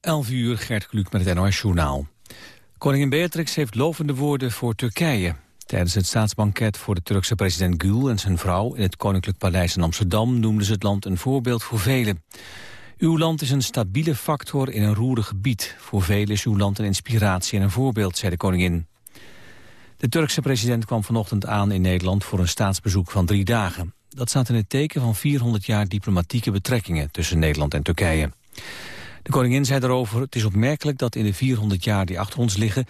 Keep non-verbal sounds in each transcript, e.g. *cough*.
11 uur, Gert Kluk met het NOS-journaal. Koningin Beatrix heeft lovende woorden voor Turkije. Tijdens het staatsbanket voor de Turkse president Gül en zijn vrouw... in het Koninklijk Paleis in Amsterdam noemden ze het land een voorbeeld voor velen. Uw land is een stabiele factor in een roerig gebied. Voor velen is uw land een inspiratie en een voorbeeld, zei de koningin. De Turkse president kwam vanochtend aan in Nederland voor een staatsbezoek van drie dagen. Dat staat in het teken van 400 jaar diplomatieke betrekkingen tussen Nederland en Turkije. De koningin zei daarover, het is opmerkelijk dat in de 400 jaar die achter ons liggen,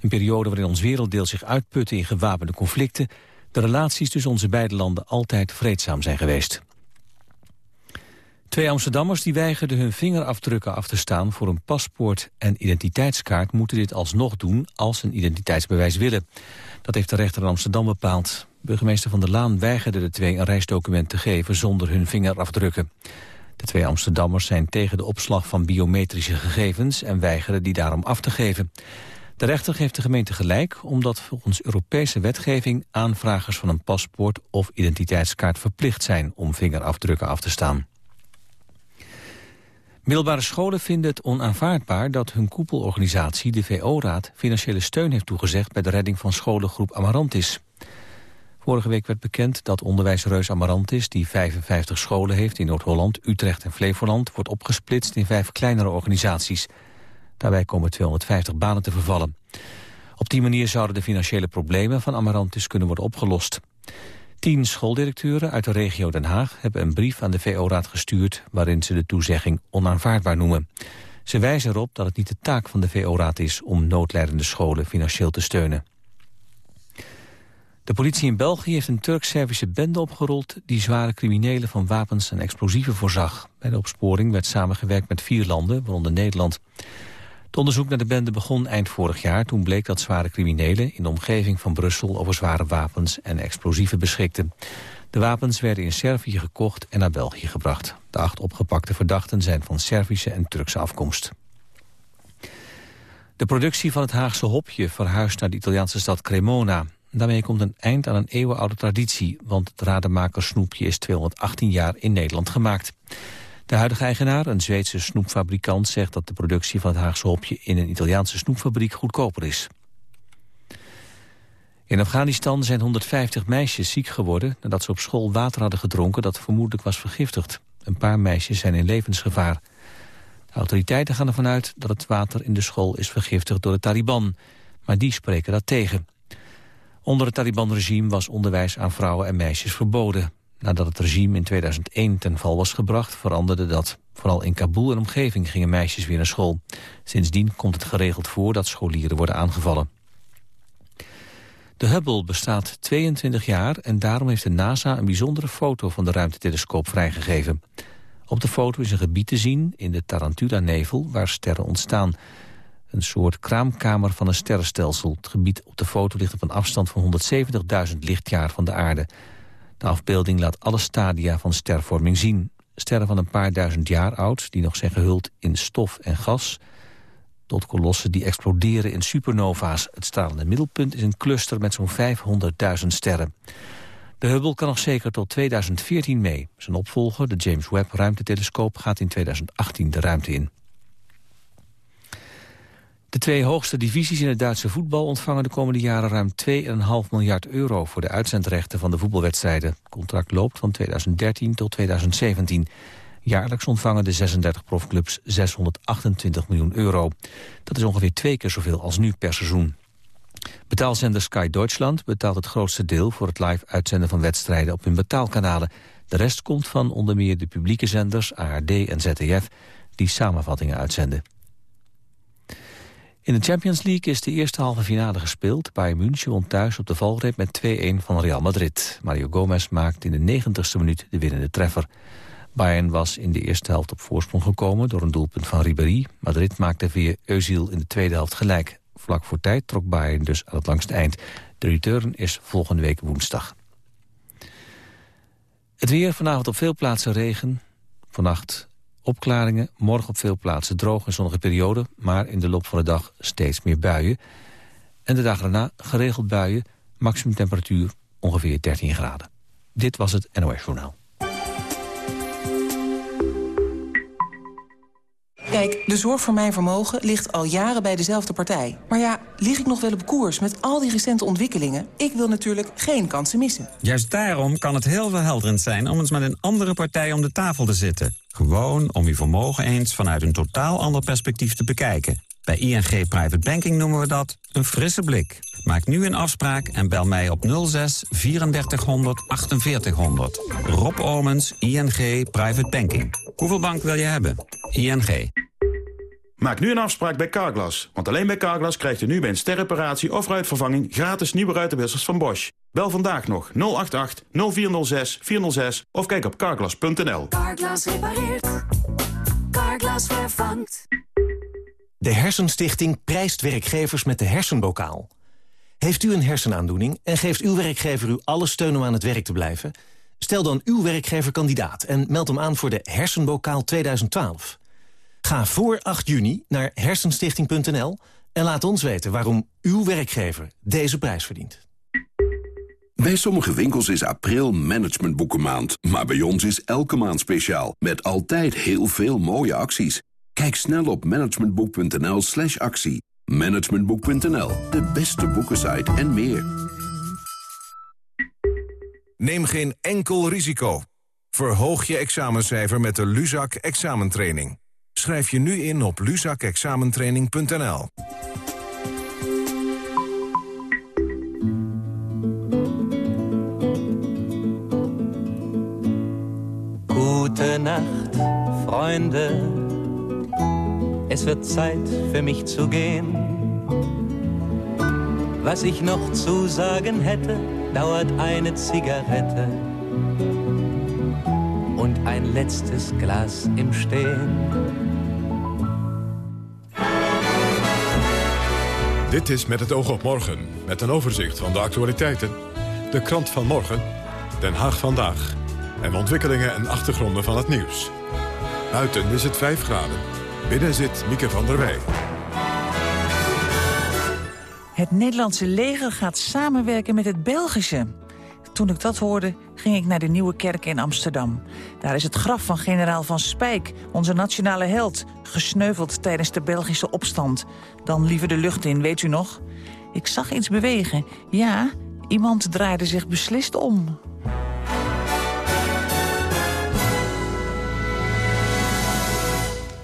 een periode waarin ons werelddeel zich uitputte in gewapende conflicten, de relaties tussen onze beide landen altijd vreedzaam zijn geweest. Twee Amsterdammers die weigerden hun vingerafdrukken af te staan voor een paspoort en identiteitskaart moeten dit alsnog doen als ze een identiteitsbewijs willen. Dat heeft de rechter in Amsterdam bepaald. Burgemeester Van der Laan weigerde de twee een reisdocument te geven zonder hun vingerafdrukken. De twee Amsterdammers zijn tegen de opslag van biometrische gegevens en weigeren die daarom af te geven. De rechter geeft de gemeente gelijk omdat volgens Europese wetgeving aanvragers van een paspoort of identiteitskaart verplicht zijn om vingerafdrukken af te staan. Middelbare scholen vinden het onaanvaardbaar dat hun koepelorganisatie, de VO-raad, financiële steun heeft toegezegd bij de redding van scholengroep Amarantis. Vorige week werd bekend dat onderwijsreus Amarantis, die 55 scholen heeft in Noord-Holland, Utrecht en Flevoland, wordt opgesplitst in vijf kleinere organisaties. Daarbij komen 250 banen te vervallen. Op die manier zouden de financiële problemen van Amarantis kunnen worden opgelost. Tien schooldirecteuren uit de regio Den Haag hebben een brief aan de VO-raad gestuurd... waarin ze de toezegging onaanvaardbaar noemen. Ze wijzen erop dat het niet de taak van de VO-raad is... om noodlijdende scholen financieel te steunen. De politie in België heeft een Turk-Servische bende opgerold... die zware criminelen van wapens en explosieven voorzag. Bij de opsporing werd samengewerkt met vier landen, waaronder Nederland. Het onderzoek naar de bende begon eind vorig jaar. Toen bleek dat zware criminelen in de omgeving van Brussel... over zware wapens en explosieven beschikten. De wapens werden in Servië gekocht en naar België gebracht. De acht opgepakte verdachten zijn van Servische en Turkse afkomst. De productie van het Haagse hopje verhuist naar de Italiaanse stad Cremona. Daarmee komt een eind aan een eeuwenoude traditie... want het rademakersnoepje is 218 jaar in Nederland gemaakt. De huidige eigenaar, een Zweedse snoepfabrikant... zegt dat de productie van het Haagse hopje... in een Italiaanse snoepfabriek goedkoper is. In Afghanistan zijn 150 meisjes ziek geworden... nadat ze op school water hadden gedronken dat vermoedelijk was vergiftigd. Een paar meisjes zijn in levensgevaar. De autoriteiten gaan ervan uit dat het water in de school is vergiftigd door de Taliban. Maar die spreken dat tegen. Onder het Taliban-regime was onderwijs aan vrouwen en meisjes verboden. Nadat het regime in 2001 ten val was gebracht, veranderde dat. Vooral in Kabul en omgeving gingen meisjes weer naar school. Sindsdien komt het geregeld voor dat scholieren worden aangevallen. De Hubble bestaat 22 jaar en daarom heeft de NASA een bijzondere foto van de ruimtetelescoop vrijgegeven. Op de foto is een gebied te zien in de Tarantula-nevel waar sterren ontstaan. Een soort kraamkamer van een sterrenstelsel. Het gebied op de foto ligt op een afstand van 170.000 lichtjaar van de aarde. De afbeelding laat alle stadia van stervorming zien. Sterren van een paar duizend jaar oud, die nog zijn gehuld in stof en gas... tot kolossen die exploderen in supernova's. Het stralende middelpunt is een cluster met zo'n 500.000 sterren. De Hubble kan nog zeker tot 2014 mee. Zijn opvolger, de James Webb ruimtetelescoop, gaat in 2018 de ruimte in. De twee hoogste divisies in het Duitse voetbal ontvangen de komende jaren ruim 2,5 miljard euro voor de uitzendrechten van de voetbalwedstrijden. Het contract loopt van 2013 tot 2017. Jaarlijks ontvangen de 36 profclubs 628 miljoen euro. Dat is ongeveer twee keer zoveel als nu per seizoen. Betaalzender Sky Deutschland betaalt het grootste deel voor het live uitzenden van wedstrijden op hun betaalkanalen. De rest komt van onder meer de publieke zenders ARD en ZDF die samenvattingen uitzenden. In de Champions League is de eerste halve finale gespeeld. Bayern München won thuis op de valreep met 2-1 van Real Madrid. Mario Gomez maakte in de 90ste minuut de winnende treffer. Bayern was in de eerste helft op voorsprong gekomen door een doelpunt van Ribéry. Madrid maakte via Özil in de tweede helft gelijk. Vlak voor tijd trok Bayern dus aan het langste eind. De return is volgende week woensdag. Het weer vanavond op veel plaatsen regen. Vannacht Opklaringen, morgen op veel plaatsen droog en zonnige periode... maar in de loop van de dag steeds meer buien. En de dag daarna geregeld buien, maximum temperatuur ongeveer 13 graden. Dit was het NOS Journaal. Kijk, de zorg voor mijn vermogen ligt al jaren bij dezelfde partij. Maar ja, lig ik nog wel op koers met al die recente ontwikkelingen? Ik wil natuurlijk geen kansen missen. Juist daarom kan het heel verhelderend zijn om eens met een andere partij om de tafel te zitten. Gewoon om uw vermogen eens vanuit een totaal ander perspectief te bekijken. Bij ING Private Banking noemen we dat een frisse blik. Maak nu een afspraak en bel mij op 06 3400 4800. Rob Omens, ING Private Banking. Hoeveel bank wil je hebben? ING. Maak nu een afspraak bij Carglass. Want alleen bij Carglass krijgt u nu bij een sterreparatie of ruitvervanging... gratis nieuwe ruitenwissers van Bosch. Bel vandaag nog 088 0406 406 of kijk op carglass.nl. Carglass repareert. Carglass vervangt. De Hersenstichting prijst werkgevers met de hersenbokaal. Heeft u een hersenaandoening en geeft uw werkgever u alle steun om aan het werk te blijven? Stel dan uw werkgever kandidaat en meld hem aan voor de Hersenbokaal 2012. Ga voor 8 juni naar hersenstichting.nl en laat ons weten waarom uw werkgever deze prijs verdient. Bij sommige winkels is april managementboekenmaand, maar bij ons is elke maand speciaal. Met altijd heel veel mooie acties. Kijk snel op managementboek.nl slash actie. Managementboek.nl, de beste boekensite en meer. Neem geen enkel risico. Verhoog je examencijfer met de Luzak examentraining. Schrijf je nu in op luzakexamentraining.nl. Nacht, Freunde. Es wird Zeit für mich zu gehen. Was ich noch zu sagen hätte, dauert eine Zigarette und ein letztes Glas im Stehen. Dit is Met het oog op morgen, met een overzicht van de actualiteiten. De krant van morgen, Den Haag vandaag. En ontwikkelingen en achtergronden van het nieuws. Buiten is het 5 graden. Binnen zit Mieke van der Wij. Het Nederlandse leger gaat samenwerken met het Belgische. Toen ik dat hoorde, ging ik naar de Nieuwe Kerk in Amsterdam. Daar is het graf van generaal Van Spijk, onze nationale held... gesneuveld tijdens de Belgische opstand. Dan liever de lucht in, weet u nog? Ik zag iets bewegen. Ja, iemand draaide zich beslist om.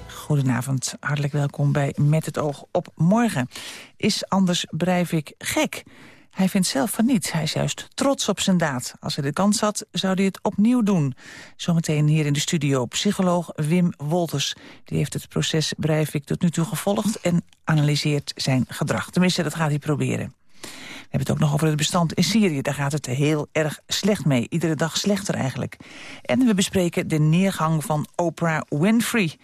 Goedenavond, hartelijk welkom bij Met het oog op morgen. Is Anders Breivik gek? Hij vindt zelf van niet. Hij is juist trots op zijn daad. Als hij de kans had, zou hij het opnieuw doen. Zometeen hier in de studio psycholoog Wim Wolters. Die heeft het proces Breivik tot nu toe gevolgd... en analyseert zijn gedrag. Tenminste, dat gaat hij proberen. We hebben het ook nog over het bestand in Syrië. Daar gaat het heel erg slecht mee. Iedere dag slechter eigenlijk. En we bespreken de neergang van Oprah Winfrey.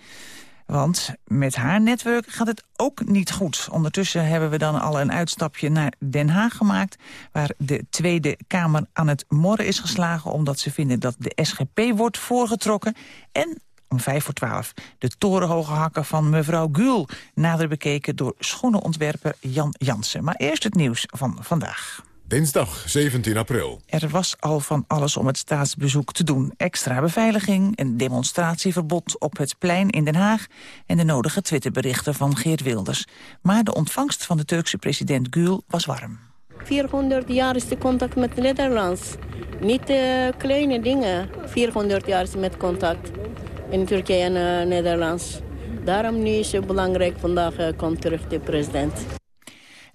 Want met haar netwerk gaat het ook niet goed. Ondertussen hebben we dan al een uitstapje naar Den Haag gemaakt... waar de Tweede Kamer aan het morren is geslagen... omdat ze vinden dat de SGP wordt voorgetrokken. En om vijf voor twaalf de torenhoge hakken van mevrouw Gul... nader bekeken door schoenenontwerper Jan Jansen. Maar eerst het nieuws van vandaag. Dinsdag 17 april. Er was al van alles om het staatsbezoek te doen. Extra beveiliging, een demonstratieverbod op het plein in Den Haag... en de nodige Twitterberichten van Geert Wilders. Maar de ontvangst van de Turkse president Gül was warm. 400 jaar is de contact met Nederlands. Niet uh, kleine dingen. 400 jaar is met contact in Turkije en uh, Nederlands. Daarom nu is het belangrijk, vandaag uh, komt terug de president.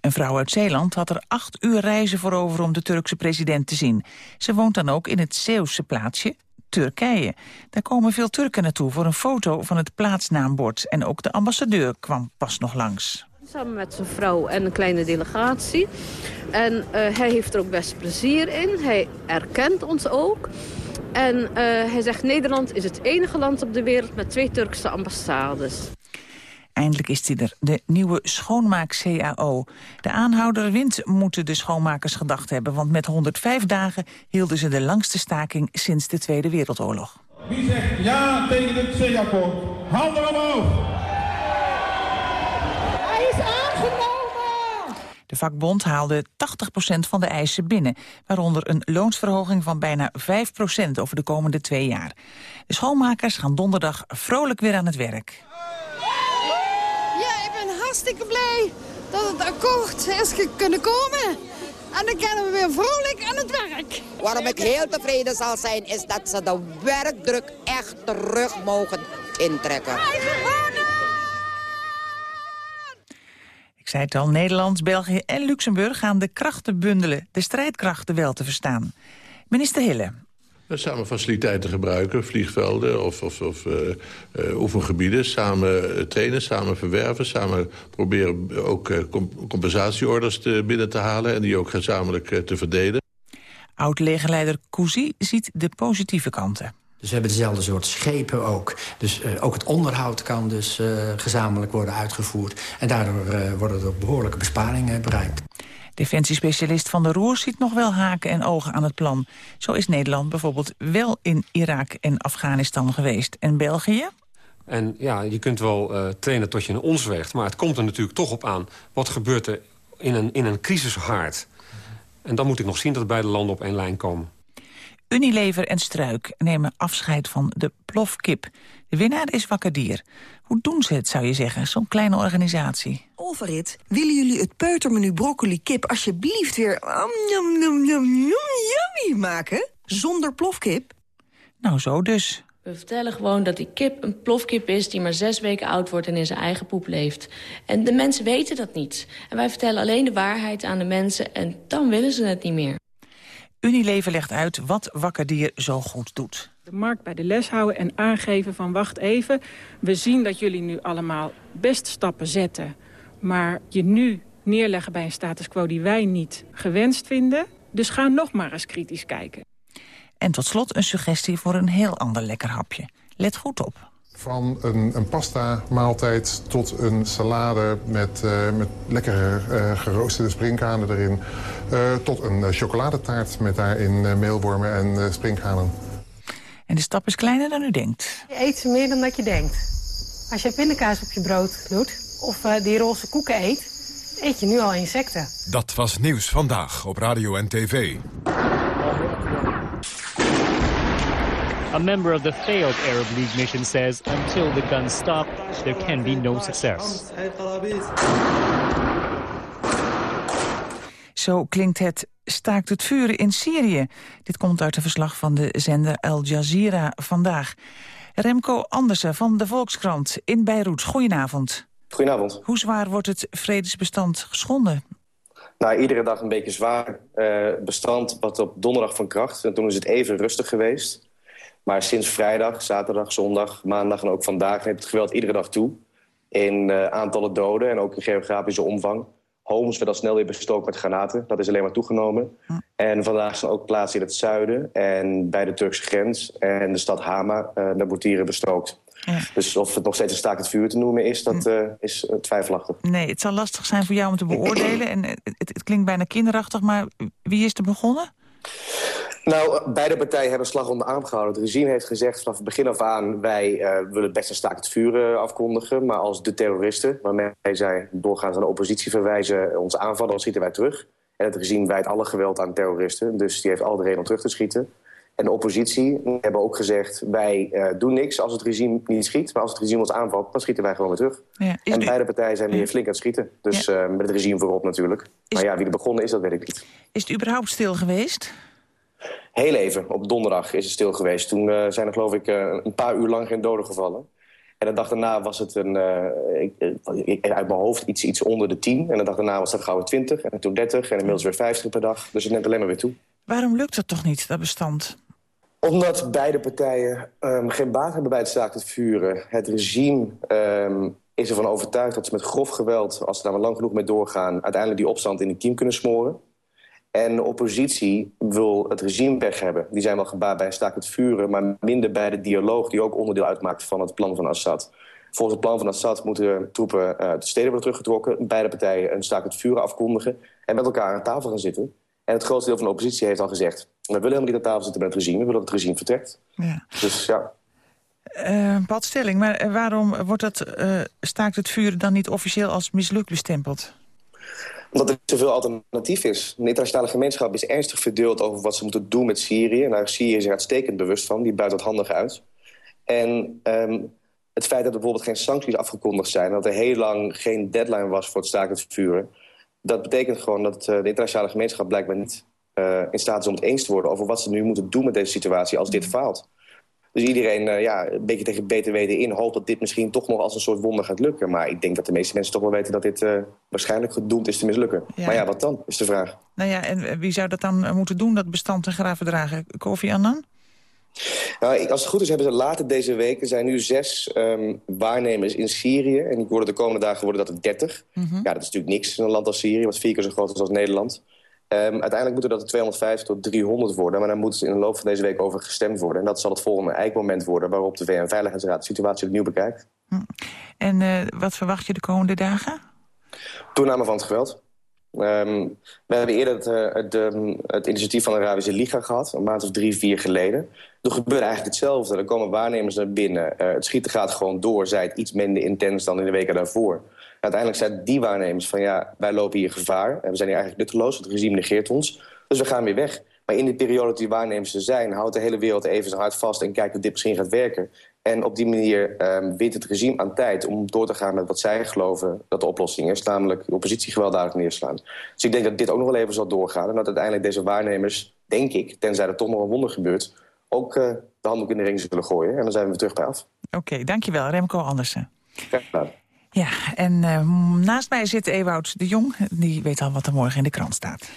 Een vrouw uit Zeeland had er acht uur reizen voor over om de Turkse president te zien. Ze woont dan ook in het Zeeuwse plaatsje Turkije. Daar komen veel Turken naartoe voor een foto van het plaatsnaambord. En ook de ambassadeur kwam pas nog langs. Samen met zijn vrouw en een kleine delegatie. En uh, hij heeft er ook best plezier in. Hij erkent ons ook. En uh, hij zegt Nederland is het enige land op de wereld met twee Turkse ambassades. Eindelijk is hij er, de nieuwe schoonmaak-CAO. De aanhouder wint, moeten de schoonmakers gedacht hebben... want met 105 dagen hielden ze de langste staking sinds de Tweede Wereldoorlog. Wie zegt ja tegen het CAO? Handen omhoog! Hij is aangenomen! De vakbond haalde 80% van de eisen binnen, waaronder een loonsverhoging van bijna 5% over de komende twee jaar. De schoonmakers gaan donderdag vrolijk weer aan het werk. Hartstikke blij dat het akkoord is kunnen komen. En dan kunnen we weer vrolijk aan het werk. Waarom ik heel tevreden zal zijn, is dat ze de werkdruk echt terug mogen intrekken. Ik zei het al, Nederland, België en Luxemburg gaan de krachten bundelen. De strijdkrachten wel te verstaan. Minister Hille. Samen faciliteiten gebruiken, vliegvelden of, of, of uh, uh, oefengebieden. Samen trainen, samen verwerven. Samen proberen ook uh, compensatieorders te, binnen te halen... en die ook gezamenlijk te verdelen. Oud-legerleider Cousy ziet de positieve kanten. Dus we hebben dezelfde soort schepen ook. Dus uh, ook het onderhoud kan dus uh, gezamenlijk worden uitgevoerd. En daardoor uh, worden er behoorlijke besparingen bereikt. Defensiespecialist Van der Roer ziet nog wel haken en ogen aan het plan. Zo is Nederland bijvoorbeeld wel in Irak en Afghanistan geweest. En België? En ja, je kunt wel uh, trainen tot je een ons weegt. Maar het komt er natuurlijk toch op aan. Wat gebeurt er in een, in een crisishaard? En dan moet ik nog zien dat beide landen op één lijn komen. Unilever en Struik nemen afscheid van de plofkip. De winnaar is Wakker Dier. Hoe doen ze het, zou je zeggen, zo'n kleine organisatie? Olverit, willen jullie het peutermenu broccoli kip alsjeblieft weer um, yum, yum, yum, yummy maken? Zonder plofkip? Nou, zo dus. We vertellen gewoon dat die kip een plofkip is... die maar zes weken oud wordt en in zijn eigen poep leeft. En de mensen weten dat niet. En wij vertellen alleen de waarheid aan de mensen... en dan willen ze het niet meer. Unilever legt uit wat Wakkerdier zo goed doet. De markt bij de les houden en aangeven van wacht even. We zien dat jullie nu allemaal best stappen zetten. Maar je nu neerleggen bij een status quo die wij niet gewenst vinden. Dus ga nog maar eens kritisch kijken. En tot slot een suggestie voor een heel ander lekker hapje. Let goed op. Van een, een pasta-maaltijd tot een salade met, uh, met lekkere uh, geroosterde springkanen erin. Uh, tot een chocoladetaart met daarin meelwormen en springkanen. En de stap is kleiner dan u denkt. Je eet ze meer dan dat je denkt. Als je pindakaas op je brood doet of die roze koeken eet, eet je nu al insecten. Dat was Nieuws Vandaag op Radio en TV. A member of the failed Arab League mission says until the guns stop, there can be no success. Zo klinkt het staakt het vuren in Syrië. Dit komt uit een verslag van de zender Al Jazeera vandaag. Remco Andersen van de Volkskrant in Beirut. Goedenavond. Goedenavond. Hoe zwaar wordt het vredesbestand geschonden? Nou, iedere dag een beetje zwaar. Uh, bestand wat op donderdag van kracht. En toen is het even rustig geweest. Maar sinds vrijdag, zaterdag, zondag, maandag en ook vandaag... neemt het geweld iedere dag toe. In uh, aantallen doden en ook in geografische omvang. Homes werd al snel weer bestookt met granaten. Dat is alleen maar toegenomen. Hm. En vandaag zijn ook plaatsen in het zuiden en bij de Turkse grens... en de stad Hama, uh, de Boutieren bestookt. Ja. Dus of het nog steeds een staakt het vuur te noemen is, dat uh, is twijfelachtig. Nee, het zal lastig zijn voor jou om te beoordelen. en het, het klinkt bijna kinderachtig, maar wie is er begonnen? Nou, beide partijen hebben slag om de arm gehouden. Het regime heeft gezegd vanaf het begin af aan... wij uh, willen best een staakt het vuur uh, afkondigen... maar als de terroristen, waarmee zij doorgaans aan de oppositie verwijzen... ons aanvallen, dan schieten wij terug. En het regime wijdt alle geweld aan terroristen. Dus die heeft al de reden om terug te schieten. En de oppositie hebben ook gezegd... wij uh, doen niks als het regime niet schiet. Maar als het regime ons aanvalt, dan schieten wij gewoon weer terug. Ja, en beide partijen zijn weer flink aan het schieten. Dus ja. met het regime voorop natuurlijk. Is... Maar ja, wie er begonnen is, dat weet ik niet. Is het überhaupt stil geweest? Heel even, op donderdag is het stil geweest. Toen uh, zijn er geloof ik een paar uur lang geen doden gevallen. En de dag daarna was het een, uh, ik, ik, uit mijn hoofd iets, iets onder de 10. En de dag daarna was het gauw 20 en toen 30 en inmiddels weer 50 per dag. Dus het neemt alleen maar weer toe. Waarom lukt dat toch niet, dat bestand? Omdat beide partijen um, geen baat hebben bij het staakt het vuren. Het regime um, is ervan overtuigd dat ze met grof geweld... als ze daar maar lang genoeg mee doorgaan... uiteindelijk die opstand in de kiem kunnen smoren. En de oppositie wil het regime weg hebben. Die zijn wel gebaat bij staakt het vuren... maar minder bij de dialoog die ook onderdeel uitmaakt van het plan van Assad. Volgens het plan van Assad moeten troepen uit de steden worden teruggetrokken... beide partijen een staakt het vuren afkondigen... en met elkaar aan tafel gaan zitten. En het grootste deel van de oppositie heeft al gezegd... we willen helemaal niet aan tafel zitten met het regime... we willen dat het regime vertrekt. Ja. Dus ja... Uh, padstelling, maar waarom wordt dat uh, staakt het vuren dan niet officieel als mislukt bestempeld? Omdat er zoveel alternatief is. De internationale gemeenschap is ernstig verdeeld over wat ze moeten doen met Syrië. Nou, Syrië is er uitstekend bewust van, die buit het handig uit. En um, het feit dat er bijvoorbeeld geen sancties afgekondigd zijn... dat er heel lang geen deadline was voor het staken het vuren... dat betekent gewoon dat de internationale gemeenschap blijkbaar niet in staat is om het eens te worden... over wat ze nu moeten doen met deze situatie als dit faalt. Dus iedereen uh, ja, een beetje tegen beter weten in hoopt dat dit misschien toch nog als een soort wonder gaat lukken. Maar ik denk dat de meeste mensen toch wel weten dat dit uh, waarschijnlijk gedoemd is te mislukken. Ja. Maar ja, wat dan, is de vraag. Nou ja, en wie zou dat dan moeten doen, dat bestand en graafverdragen? Kofi Annan? Nou, als het goed is hebben ze later deze week... er zijn nu zes um, waarnemers in Syrië. En die worden de komende dagen worden dat er dertig. Mm -hmm. Ja, dat is natuurlijk niks in een land als Syrië... wat vier keer zo groot is als Nederland. Um, uiteindelijk moeten dat er 250 tot 300 worden. Maar daar moet in de loop van deze week over gestemd worden. En dat zal het volgende eikmoment worden... waarop de VN-veiligheidsraad de situatie opnieuw bekijkt. Hm. En uh, wat verwacht je de komende dagen? Toename van het geweld. Um, we hebben eerder het, de, het, initiatief van de Arabische Liga gehad, een maand of drie, vier geleden. Er gebeurt eigenlijk hetzelfde. Er komen waarnemers naar binnen. Uh, het schieten gaat gewoon door, zij het iets minder intens dan in de weken daarvoor. Uiteindelijk zijn die waarnemers van ja, wij lopen hier gevaar. We zijn hier eigenlijk nutteloos, het regime negeert ons. Dus we gaan weer weg. Maar in de periode dat die waarnemers er zijn... houdt de hele wereld even zijn hart vast en kijkt of dit misschien gaat werken. En op die manier um, wint het regime aan tijd om door te gaan met wat zij geloven dat de oplossing is. Namelijk de oppositie gewelddadig neerslaan. Dus ik denk dat dit ook nog wel even zal doorgaan. En dat uiteindelijk deze waarnemers, denk ik, tenzij er toch nog een wonder gebeurt... ook uh, de handdoek in de ring zullen gooien. En dan zijn we weer terug bij af. Oké, okay, dankjewel Remco Andersen. Graag gedaan. Ja, en uh, naast mij zit Ewout de Jong. Die weet al wat er morgen in de krant staat.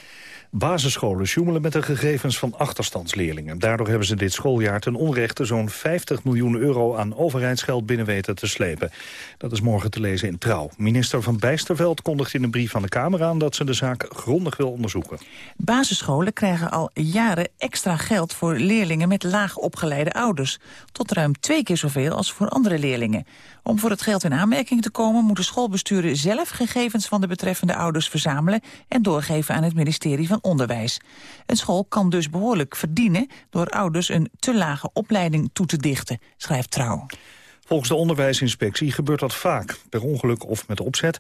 Basisscholen sjoemelen met de gegevens van achterstandsleerlingen. Daardoor hebben ze dit schooljaar ten onrechte zo'n 50 miljoen euro aan overheidsgeld binnen weten te slepen. Dat is morgen te lezen in Trouw. Minister Van Bijsterveld kondigt in een brief van de Kamer aan dat ze de zaak grondig wil onderzoeken. Basisscholen krijgen al jaren extra geld voor leerlingen met laag opgeleide ouders. Tot ruim twee keer zoveel als voor andere leerlingen. Om voor het geld in aanmerking te komen moeten schoolbesturen zelf gegevens van de betreffende ouders verzamelen en doorgeven aan het ministerie van Onderwijs. Een school kan dus behoorlijk verdienen door ouders een te lage opleiding toe te dichten, schrijft Trouw. Volgens de onderwijsinspectie gebeurt dat vaak, per ongeluk of met opzet.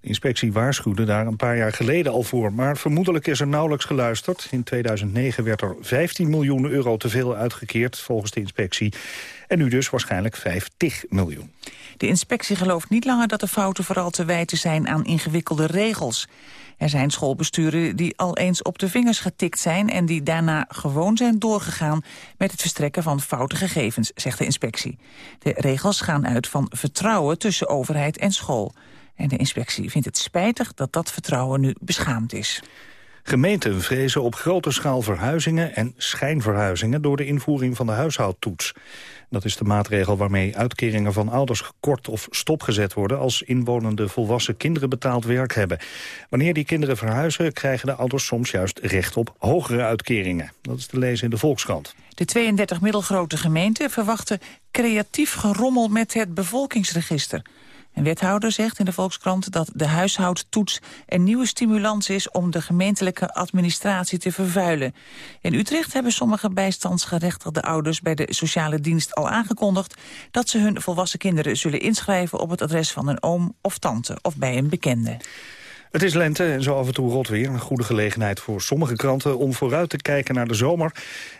De inspectie waarschuwde daar een paar jaar geleden al voor... maar vermoedelijk is er nauwelijks geluisterd. In 2009 werd er 15 miljoen euro te veel uitgekeerd, volgens de inspectie. En nu dus waarschijnlijk 50 miljoen. De inspectie gelooft niet langer dat de fouten vooral te wijten zijn aan ingewikkelde regels. Er zijn schoolbesturen die al eens op de vingers getikt zijn... en die daarna gewoon zijn doorgegaan met het verstrekken van foute gegevens, zegt de inspectie. De regels gaan uit van vertrouwen tussen overheid en school. En de inspectie vindt het spijtig dat dat vertrouwen nu beschaamd is. Gemeenten vrezen op grote schaal verhuizingen en schijnverhuizingen door de invoering van de huishoudtoets. Dat is de maatregel waarmee uitkeringen van ouders gekort of stopgezet worden als inwonende volwassen kinderen betaald werk hebben. Wanneer die kinderen verhuizen krijgen de ouders soms juist recht op hogere uitkeringen. Dat is te lezen in de Volkskrant. De 32 middelgrote gemeenten verwachten creatief gerommel met het bevolkingsregister. Een wethouder zegt in de Volkskrant dat de huishoudtoets een nieuwe stimulans is om de gemeentelijke administratie te vervuilen. In Utrecht hebben sommige bijstandsgerechtigde ouders bij de sociale dienst al aangekondigd dat ze hun volwassen kinderen zullen inschrijven op het adres van een oom of tante of bij een bekende. Het is lente en zo af en toe rot weer. Een goede gelegenheid voor sommige kranten om vooruit te kijken naar de zomer...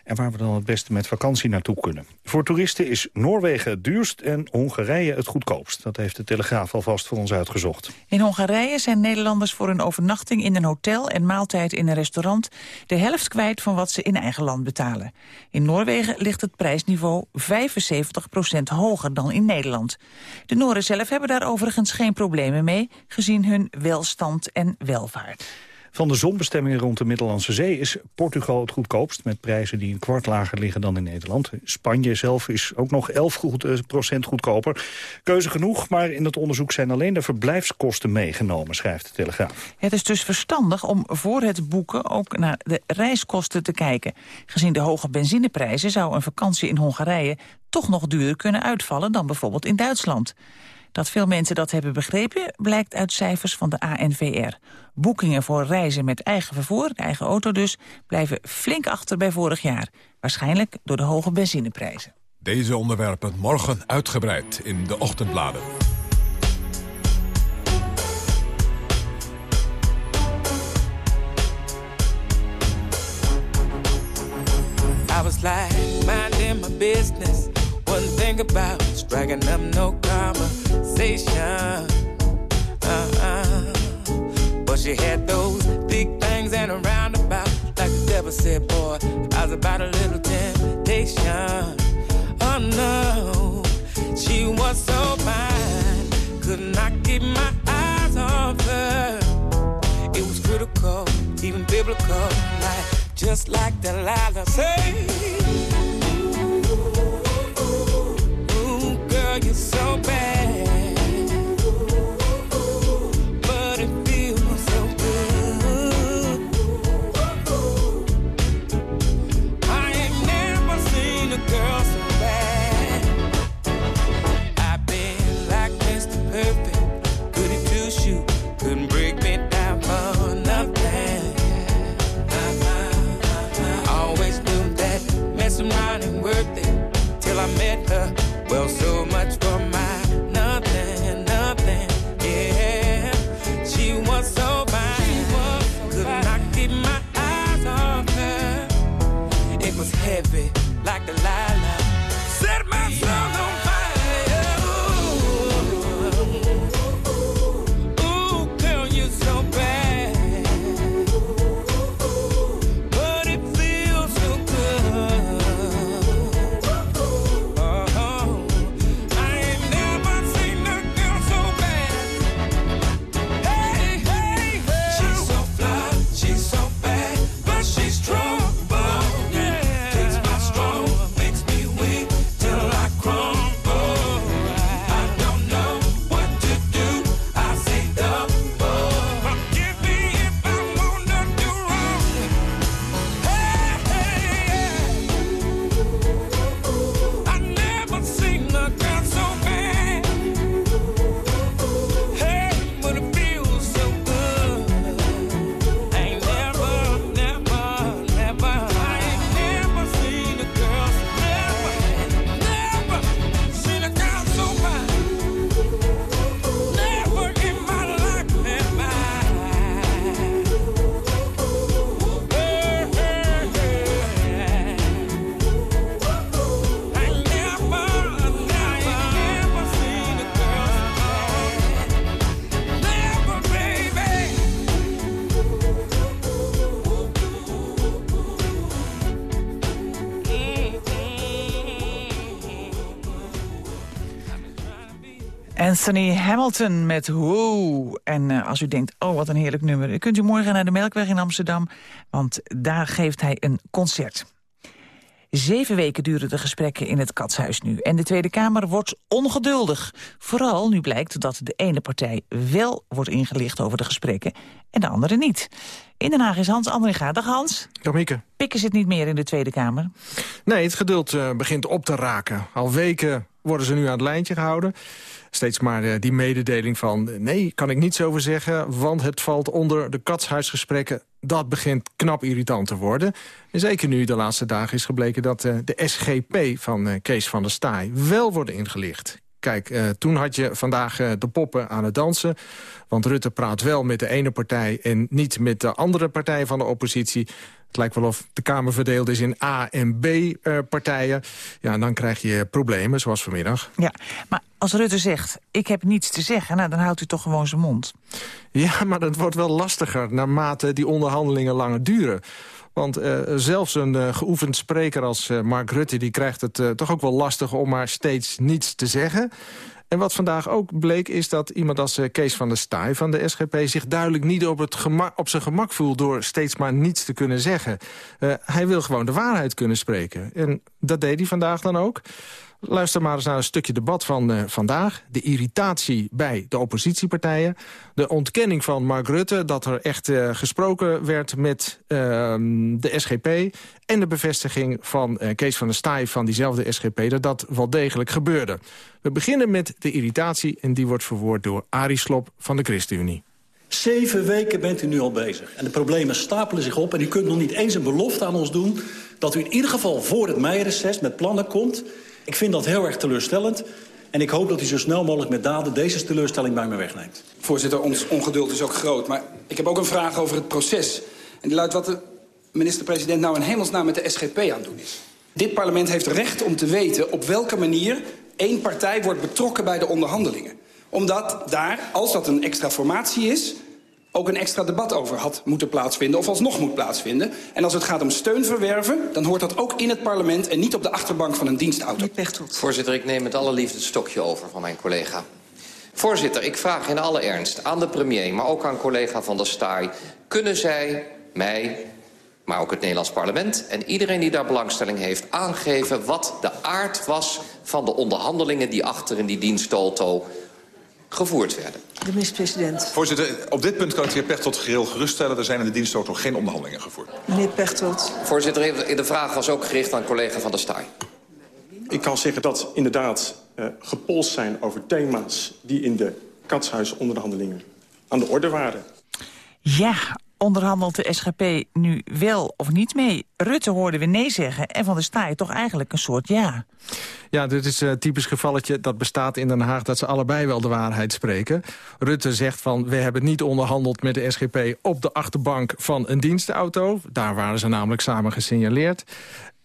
en waar we dan het beste met vakantie naartoe kunnen. Voor toeristen is Noorwegen het duurst en Hongarije het goedkoopst. Dat heeft de Telegraaf alvast voor ons uitgezocht. In Hongarije zijn Nederlanders voor een overnachting in een hotel... en maaltijd in een restaurant de helft kwijt van wat ze in eigen land betalen. In Noorwegen ligt het prijsniveau 75% hoger dan in Nederland. De Nooren zelf hebben daar overigens geen problemen mee... gezien hun welstand en welvaart. Van de zonbestemmingen rond de Middellandse Zee is Portugal het goedkoopst... met prijzen die een kwart lager liggen dan in Nederland. Spanje zelf is ook nog 11 goed, uh, procent goedkoper. Keuze genoeg, maar in het onderzoek zijn alleen de verblijfskosten meegenomen... schrijft de Telegraaf. Het is dus verstandig om voor het boeken ook naar de reiskosten te kijken. Gezien de hoge benzineprijzen zou een vakantie in Hongarije... toch nog duurder kunnen uitvallen dan bijvoorbeeld in Duitsland. Dat veel mensen dat hebben begrepen blijkt uit cijfers van de ANVR. Boekingen voor reizen met eigen vervoer, eigen auto dus, blijven flink achter bij vorig jaar. Waarschijnlijk door de hoge benzineprijzen. Deze onderwerpen morgen uitgebreid in de ochtendbladen. I was like minding my business, thing about bragging up no conversation. Uh-uh. But she had those big things and a roundabout. Like the devil said, boy, I was about a little temptation. Oh no, she was so fine. Could not keep my eyes off her. It was critical, even biblical. Like, just like Delilah say. So bad. Anthony Hamilton met Wow. En eh, als u denkt, oh wat een heerlijk nummer... dan kunt u morgen naar de Melkweg in Amsterdam... want daar geeft hij een concert. Zeven weken duren de gesprekken in het Katshuis nu. En de Tweede Kamer wordt ongeduldig. Vooral nu blijkt dat de ene partij wel wordt ingelicht over de gesprekken... en de andere niet. In Den Haag is Hans Andringa. Dag Hans. Mieke. Pikken zit niet meer in de Tweede Kamer. Nee, het geduld eh, begint op te raken. Al weken worden ze nu aan het lijntje gehouden. Steeds maar eh, die mededeling van... nee, kan ik niets over zeggen, want het valt onder de katshuisgesprekken. Dat begint knap irritant te worden. En zeker nu de laatste dagen is gebleken dat eh, de SGP van eh, Kees van der Staaij... wel worden ingelicht. Kijk, eh, toen had je vandaag eh, de poppen aan het dansen. Want Rutte praat wel met de ene partij en niet met de andere partij van de oppositie. Het lijkt wel of de Kamer verdeeld is in A- en B-partijen. ja, en dan krijg je problemen, zoals vanmiddag. Ja, maar als Rutte zegt, ik heb niets te zeggen... Nou, dan houdt u toch gewoon zijn mond. Ja, maar dat wordt wel lastiger naarmate die onderhandelingen langer duren. Want eh, zelfs een eh, geoefend spreker als eh, Mark Rutte... die krijgt het toch ook wel lastig om maar steeds niets te zeggen. En wat vandaag ook bleek is dat iemand als Kees van der Staaij van de SGP... zich duidelijk niet op, het op zijn gemak voelt door steeds maar niets te kunnen zeggen. Hij wil gewoon de waarheid kunnen spreken. En dat deed hij vandaag dan ook. Luister maar eens naar een stukje debat van uh, vandaag. De irritatie bij de oppositiepartijen. De ontkenning van Mark Rutte dat er echt uh, gesproken werd met uh, de SGP. En de bevestiging van Kees van der Staaij van diezelfde SGP... dat dat wel degelijk gebeurde. We beginnen met de irritatie en die wordt verwoord door Arie Slop van de ChristenUnie. Zeven weken bent u nu al bezig. En de problemen stapelen zich op. En u kunt nog niet eens een belofte aan ons doen... dat u in ieder geval voor het meireces met plannen komt... Ik vind dat heel erg teleurstellend. En ik hoop dat u zo snel mogelijk met daden deze teleurstelling bij me wegneemt. Voorzitter, ons ongeduld is ook groot. Maar ik heb ook een vraag over het proces. En die luidt wat de minister-president nou in hemelsnaam met de SGP aan het doen is. Dit parlement heeft recht om te weten op welke manier één partij wordt betrokken bij de onderhandelingen. Omdat daar, als dat een extra formatie is... ook een extra debat over had moeten plaatsvinden... of alsnog moet plaatsvinden. En als het gaat om steun verwerven... dan hoort dat ook in het parlement... en niet op de achterbank van een dienstauto. Voorzitter, ik neem met alle liefde het stokje over van mijn collega. Voorzitter, ik vraag in alle ernst aan de premier, maar ook aan collega Van der Staaij... kunnen zij mij, maar ook het Nederlands parlement... en iedereen die daar belangstelling heeft, aangeven... wat de aard was van de onderhandelingen die achter in die dienstauto gevoerd werden? De minister-president. Voorzitter, op dit punt kan ik de heer Pechtold geheel geruststellen. Er zijn in de dienst ook nog geen onderhandelingen gevoerd. Meneer Pechtold. Voorzitter, de vraag was ook gericht aan collega Van der Staaij. Ik kan zeggen dat inderdaad uh, gepolst zijn over thema's... die in de katshuisonderhandelingen aan de orde waren. Ja, onderhandelt de SGP nu wel of niet mee? Rutte hoorden we nee zeggen en Van der Staaij toch eigenlijk een soort ja. Ja, dit is een typisch gevalletje dat bestaat in Den Haag... dat ze allebei wel de waarheid spreken. Rutte zegt van, we hebben niet onderhandeld met de SGP... op de achterbank van een dienstenauto. Daar waren ze namelijk samen gesignaleerd.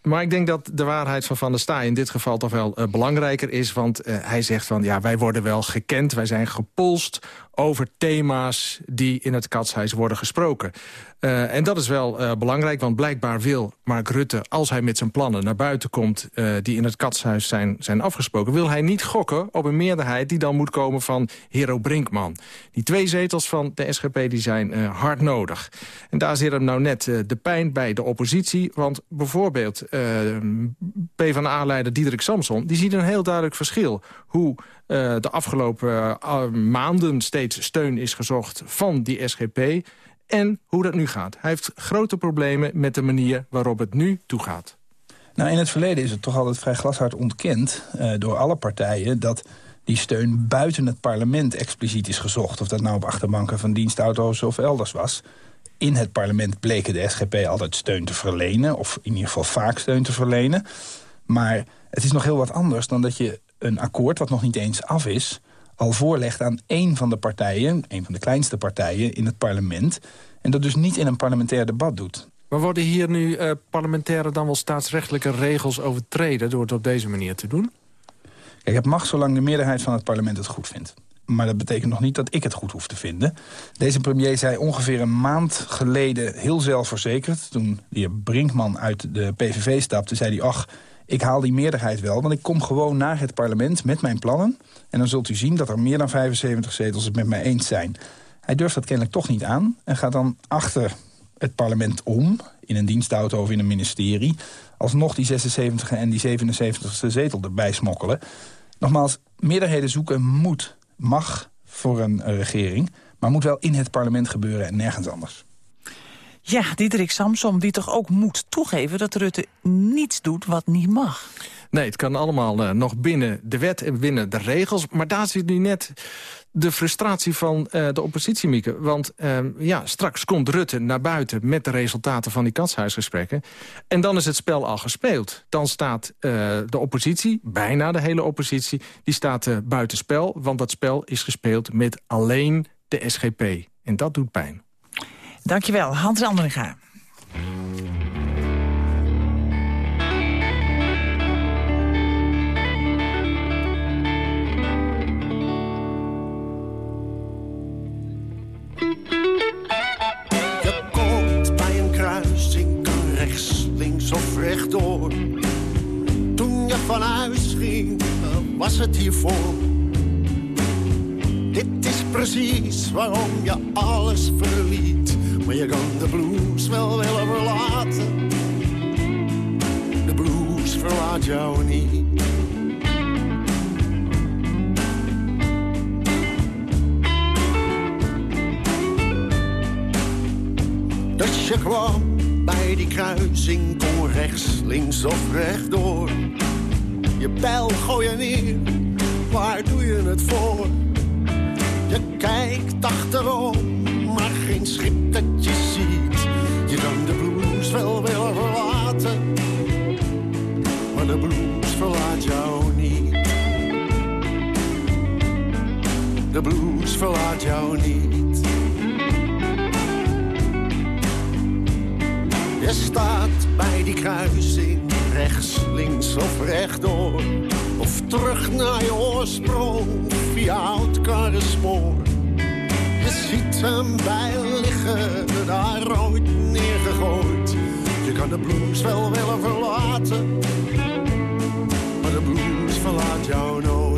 Maar ik denk dat de waarheid van Van der Staaij in dit geval toch wel uh, belangrijker is. Want uh, hij zegt van, ja, wij worden wel gekend, wij zijn gepolst over thema's die in het katshuis worden gesproken. Uh, en dat is wel uh, belangrijk, want blijkbaar wil Mark Rutte... als hij met zijn plannen naar buiten komt uh, die in het katshuis zijn, zijn afgesproken... wil hij niet gokken op een meerderheid die dan moet komen van Hero Brinkman. Die twee zetels van de SGP die zijn hard nodig. En daar zit hem nou net de pijn bij de oppositie. Want bijvoorbeeld PvdA-leider Diederik Samson... die ziet een heel duidelijk verschil hoe uh, de afgelopen uh, maanden steeds steun is gezocht van die SGP... en hoe dat nu gaat. Hij heeft grote problemen met de manier waarop het nu toegaat. Nou, in het verleden is het toch altijd vrij glashard ontkend uh, door alle partijen... dat die steun buiten het parlement expliciet is gezocht. Of dat nou op achterbanken van dienstauto's of elders was. In het parlement bleken de SGP altijd steun te verlenen... of in ieder geval vaak steun te verlenen. Maar het is nog heel wat anders dan dat je een akkoord wat nog niet eens af is... al voorlegt aan één van de partijen, een van de kleinste partijen in het parlement... en dat dus niet in een parlementair debat doet. Maar worden hier nu uh, parlementaire dan wel staatsrechtelijke regels overtreden... door het op deze manier te doen? Kijk, het mag zolang de meerderheid van het parlement het goed vindt. Maar dat betekent nog niet dat ik het goed hoef te vinden. Deze premier zei ongeveer een maand geleden heel zelfverzekerd... toen de heer Brinkman uit de PVV stapte, zei hij... ach, ik haal die meerderheid wel, want ik kom gewoon naar het parlement met mijn plannen. En dan zult u zien dat er meer dan 75 zetels het met mij eens zijn. Hij durft dat kennelijk toch niet aan en gaat dan achter het parlement om... in een dienstauto of in een ministerie... alsnog die 76 en die 77ste zetel erbij smokkelen. Nogmaals, meerderheden zoeken moet, mag voor een regering... maar moet wel in het parlement gebeuren en nergens anders. Ja, Diederik Samsom die toch ook moet toegeven... dat Rutte niets doet wat niet mag. Nee, het kan allemaal uh, nog binnen de wet en binnen de regels. Maar daar zit nu net de frustratie van uh, de oppositie, Mieke. Want uh, ja, straks komt Rutte naar buiten met de resultaten van die katshuisgesprekken. En dan is het spel al gespeeld. Dan staat de oppositie, bijna de hele oppositie, die staat buitenspel. Want dat spel is gespeeld met alleen de SGP. En dat doet pijn. Dankjewel, Hans Andringa. Je komt bij een kruising, kan rechts, links of rechtdoor. Toen je van huis ging, was het hiervoor. Dit is precies waarom je alles verliet. Maar je kan de blues wel willen verlaten. De blues verlaat jou niet. Dus je kwam bij die kruising, kon rechts, links of rechtdoor. Je pijl gooi je neer, waar doe je het voor? Je kijkt achterom, maar geen schip dat je ziet. Je kan de blues wel willen verlaten, maar de blues verlaat jou niet. De blues verlaat jou niet. Je staat bij die kruising, rechts, links of rechtdoor. Of terug naar je oorsprong via oud karrenspoor. Je ziet hem bij liggen, daar ooit neergegooid. Je kan de blues wel willen verlaten, maar de blues verlaat jou nooit.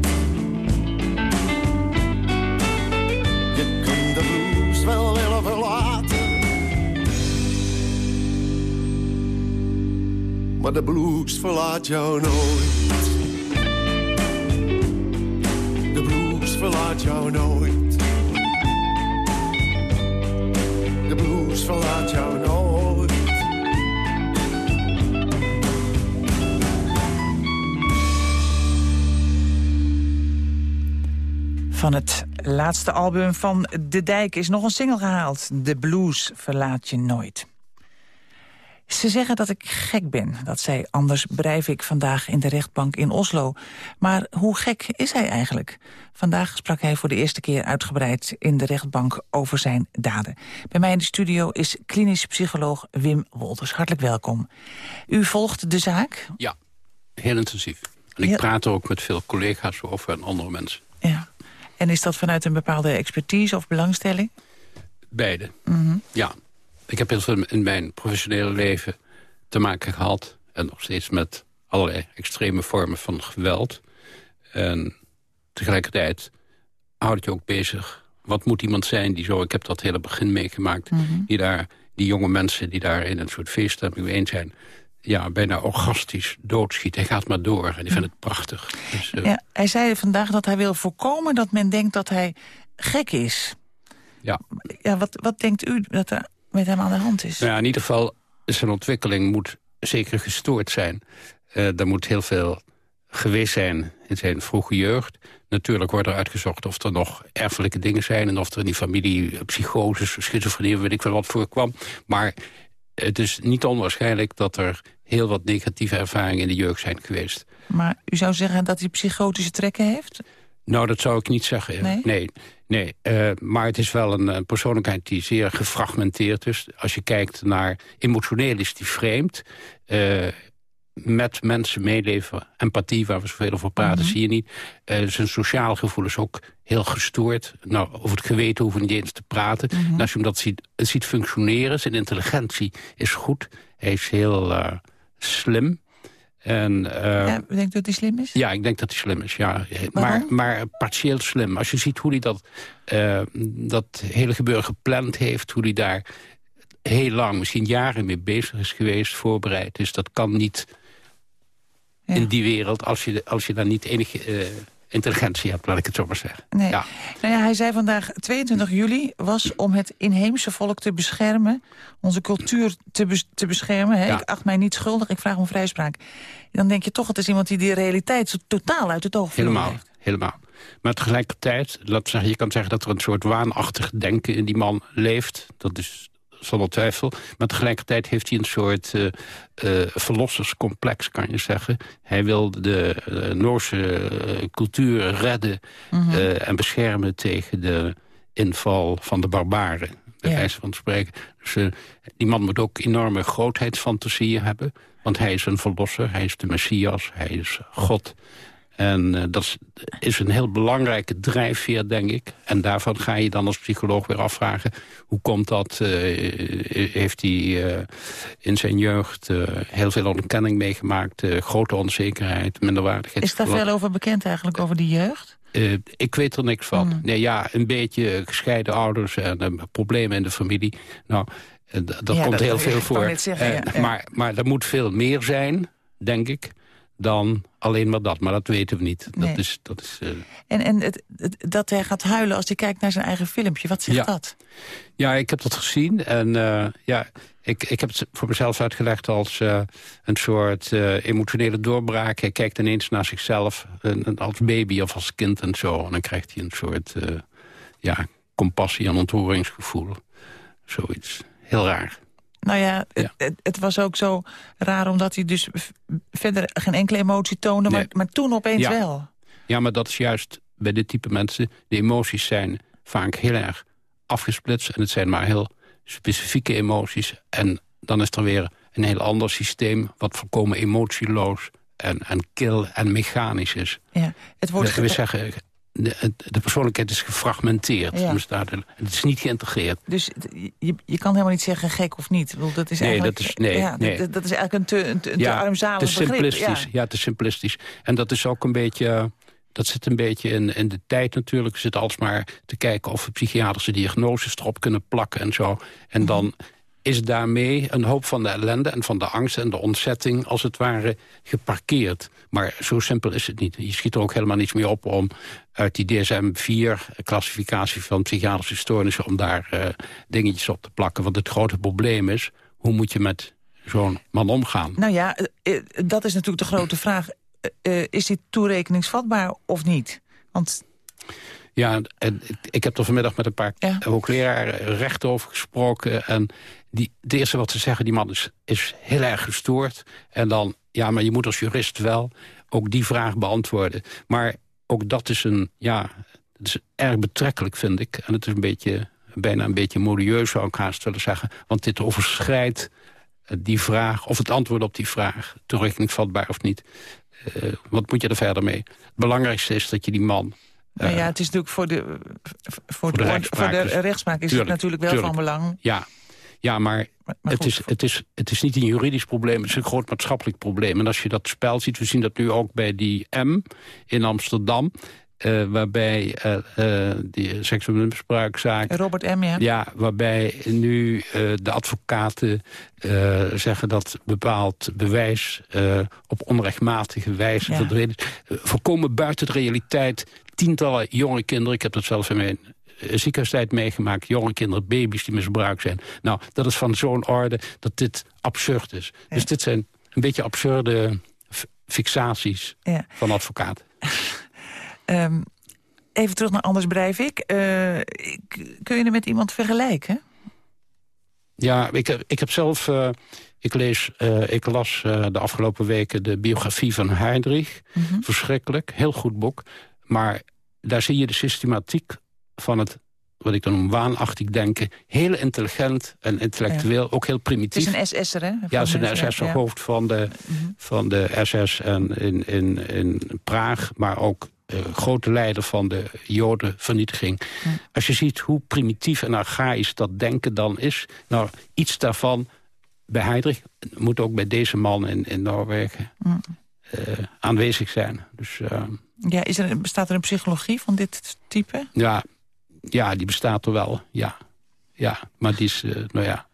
Maar de blues verlaat jou nooit. De blues verlaat jou nooit. De blues verlaat jou nooit. Van het laatste album van De Dijk is nog een single gehaald. De blues verlaat je nooit. Ze zeggen dat ik gek ben. Dat zei Anders Breivik vandaag in de rechtbank in Oslo. Maar hoe gek is hij eigenlijk? Vandaag sprak hij voor de eerste keer uitgebreid in de rechtbank over zijn daden. Bij mij in de studio is klinisch psycholoog Wim Wolters. Hartelijk welkom. U volgt de zaak? Ja, heel intensief. En ik praat er ook met veel collega's over en andere mensen. Ja. En is dat vanuit een bepaalde expertise of belangstelling? Beide. Mhm. Ja. Ik heb heel veel in mijn professionele leven te maken gehad. En nog steeds met allerlei extreme vormen van geweld. En tegelijkertijd houdt je ook bezig. Wat moet iemand zijn die zo... Ik heb dat hele begin meegemaakt. Mhm. Die daar, die jonge mensen die daar in een soort feeststemming bijeen zijn... Ja, bijna orgastisch doodschiet. Hij gaat maar door en die vindt het prachtig. Dus, eh, Ja, hij zei vandaag dat hij wil voorkomen dat men denkt dat hij gek is. ja. Ja, wat, wat denkt u dat er met hem aan de hand is? Nou ja, in ieder geval, zijn ontwikkeling moet zeker gestoord zijn. Eh er moet heel veel geweest zijn in zijn vroege jeugd. Natuurlijk wordt er uitgezocht of er nog erfelijke dingen zijn... en of er in die familie psychoses, schizofrenie, weet ik wel wat voorkwam. Maar het is niet onwaarschijnlijk dat er heel wat negatieve ervaringen in de jeugd zijn geweest. Maar u zou zeggen dat hij psychotische trekken heeft? Nou, dat zou ik niet zeggen. Nee? Nee, nee. Eh, maar het is wel een, een persoonlijkheid die zeer gefragmenteerd is. Als je kijkt naar... Emotioneel is die vreemd. Eh, met mensen meeleven, empathie, waar we zoveel over praten, zie je niet. Eh, zijn sociaal gevoel is ook heel gestoord. Nou, over het geweten hoeven we niet eens te praten. En als je hem dat ziet, ziet functioneren, zijn intelligentie is goed. Hij is heel slim. En, eh, ja, denkt dat hij slim is? ja, ik denk dat hij slim is, ja. Maar, maar partieel slim. Als je ziet hoe hij dat, eh, dat hele gebeuren gepland heeft... hoe hij daar heel lang, misschien jaren mee bezig is geweest, voorbereid. Dus dat kan niet in die wereld... als je, als je daar niet enige eh, intelligentie hebt, laat ik het zo maar zeggen. Nee. Ja. Nou ja, hij zei vandaag, 22 juli was om het inheemse volk te beschermen. Onze cultuur te, bes- te beschermen. Hè? Ja. Ik acht mij niet schuldig, ik vraag om vrijspraak. Dan denk je toch, het is iemand die die realiteit zo totaal uit het oog verloren Helemaal, heeft. helemaal. Maar tegelijkertijd, laat zeggen, je kan zeggen dat er een soort waanachtig denken in die man leeft. Dat is zonder twijfel. Maar tegelijkertijd heeft hij een soort eh, eh, verlosserscomplex, kan je zeggen. Hij wil de eh, Noorse cultuur redden Mhm. en beschermen tegen de inval van de barbaren. Bij Ja. wijze van spreken. Dus die man moet ook enorme grootheidsfantasieën hebben. Want hij is een verlosser, hij is de Messias, hij is God. En eh, dat is, een heel belangrijke drijfveer, denk ik. En daarvan ga je dan als psycholoog weer afvragen... hoe komt dat? eh, heeft hij eh, in zijn jeugd eh, heel veel ontkenning meegemaakt... eh, grote onzekerheid, minderwaardigheid. Is daar veel over bekend eigenlijk, over die jeugd? Eh, ik weet er niks van. Hmm. Nee, ja, een beetje gescheiden ouders en eh, problemen in de familie. Nou, eh, dat Ja, komt dat- heel veel voor. zeggen, Eh, ja, ja. Maar, maar er moet veel meer zijn, denk ik, dan alleen maar dat. Maar dat weten we niet. Nee. Dat is... Dat is eh, En, en het, het- dat hij gaat huilen als hij kijkt naar zijn eigen filmpje. Wat zegt Ja. dat? Ja, ik heb dat gezien. En eh, ja, ik, ik heb het voor mezelf uitgelegd als eh, een soort emotionele doorbraak. Hij kijkt ineens naar zichzelf als baby of als kind en zo. En dan krijgt hij een soort ja, compassie en ontroeringsgevoel. Zoiets. Heel raar. Nou ja, Het, het, het was ook zo raar omdat hij dus verder geen enkele emotie toonde... Maar, Nee. maar toen opeens Ja. wel. Ja, maar dat is juist bij dit type mensen. De emoties zijn vaak heel erg afgesplitst. En het zijn maar heel specifieke emoties. En dan is er weer een heel ander systeem... wat volkomen emotieloos en, en kil en mechanisch is. Ja, het wordt we, we ge- zeggen, de, de persoonlijkheid is gefragmenteerd. Ja. Dus het is niet geïntegreerd. Dus je, je kan helemaal niet zeggen gek of niet. Bedoel, dat is Nee, eigenlijk, dat is- nee, ja, nee. Dat, dat is eigenlijk een te, een te, een te armzalig te begrip. simplistisch. Ja. Ja. te simplistisch. En dat is ook een beetje... Dat zit een beetje in, in de tijd natuurlijk. We zitten alsmaar te kijken of we psychiatrische diagnoses erop kunnen plakken en zo. En dan is daarmee een hoop van de ellende en van de angst en de ontzetting... als het ware geparkeerd. Maar zo simpel is het niet. Je schiet er ook helemaal niets meer op om uit die DSM-4-klassificatie van psychiatrische stoornissen... om daar eh, dingetjes op te plakken. Want het grote probleem is, hoe moet je met zo'n man omgaan? Nou ja, eh, eh, dat is natuurlijk de grote vraag. Is dit toerekeningsvatbaar of niet? Want Ja, en ik- heb er vanmiddag met een paar hoogleraren recht over gesproken. En die, het eerste wat ze zeggen, die man is, is heel erg gestoord. En dan, ja, maar je moet als jurist wel ook die vraag beantwoorden. Maar ook dat is een, ja, het is erg betrekkelijk, vind ik. En het is een beetje, bijna een beetje modieus, zou ik haast willen zeggen. Want dit overschrijdt die vraag, of het antwoord op die vraag... toerekeningsvatbaar of niet. Eh, wat moet je er verder mee? Het belangrijkste is dat je die man... nou ja, het is natuurlijk voor de, voor voor de, de orde- rechtspraak voor de is- rechtspraak is tuurlijk, het natuurlijk wel tuurlijk. van belang. Ja, ja maar, het, is, het, is, het is niet een juridisch probleem, het is een groot maatschappelijk probleem. En als je dat spel ziet, we zien dat nu ook bij die M in Amsterdam... eh, waarbij eh, eh, die seksuele misbruikzaak... Robert M., ja. Ja, waarbij nu de advocaten zeggen dat bepaald bewijs op onrechtmatige wijze Ja. verdwenen is. Volkomen buiten de realiteit. Tientallen jonge kinderen, ik heb dat zelf in mijn eh, ziekenhuistijd meegemaakt. Jonge kinderen, baby's die misbruikt zijn. Nou, dat is van zo'n orde dat dit absurd is. Dus dit zijn een beetje absurde fixaties Ja. van advocaten. *laughs* Ehm, even terug naar Anders Breivik. Eh, ik- kun je het met iemand vergelijken? Ja, ik, heb- ik heb zelf... eh, ik, lees, ik las de afgelopen weken de biografie van Heydrich. Verschrikkelijk, heel goed boek. Maar daar zie je de systematiek van het, wat ik dan noem waanachtig denken. Heel intelligent en intellectueel, ook heel Het primitief. is een SS'er, hè? Ja, het is een mensen, SS-hoofd van, de, van de SS en in, in, in Praag, maar ook eh, grote leider van de jodenvernietiging. Als je ziet hoe primitief en archaïs dat denken dan is... nou, iets daarvan bij Heydrich moet ook bij deze man in, in Noorwegen Mm. Eh, aanwezig zijn. Dus eh, Ja, is er, bestaat er een psychologie van dit type? ja, ja, die bestaat er wel, ja. Ja, maar die is, eh, nou ja,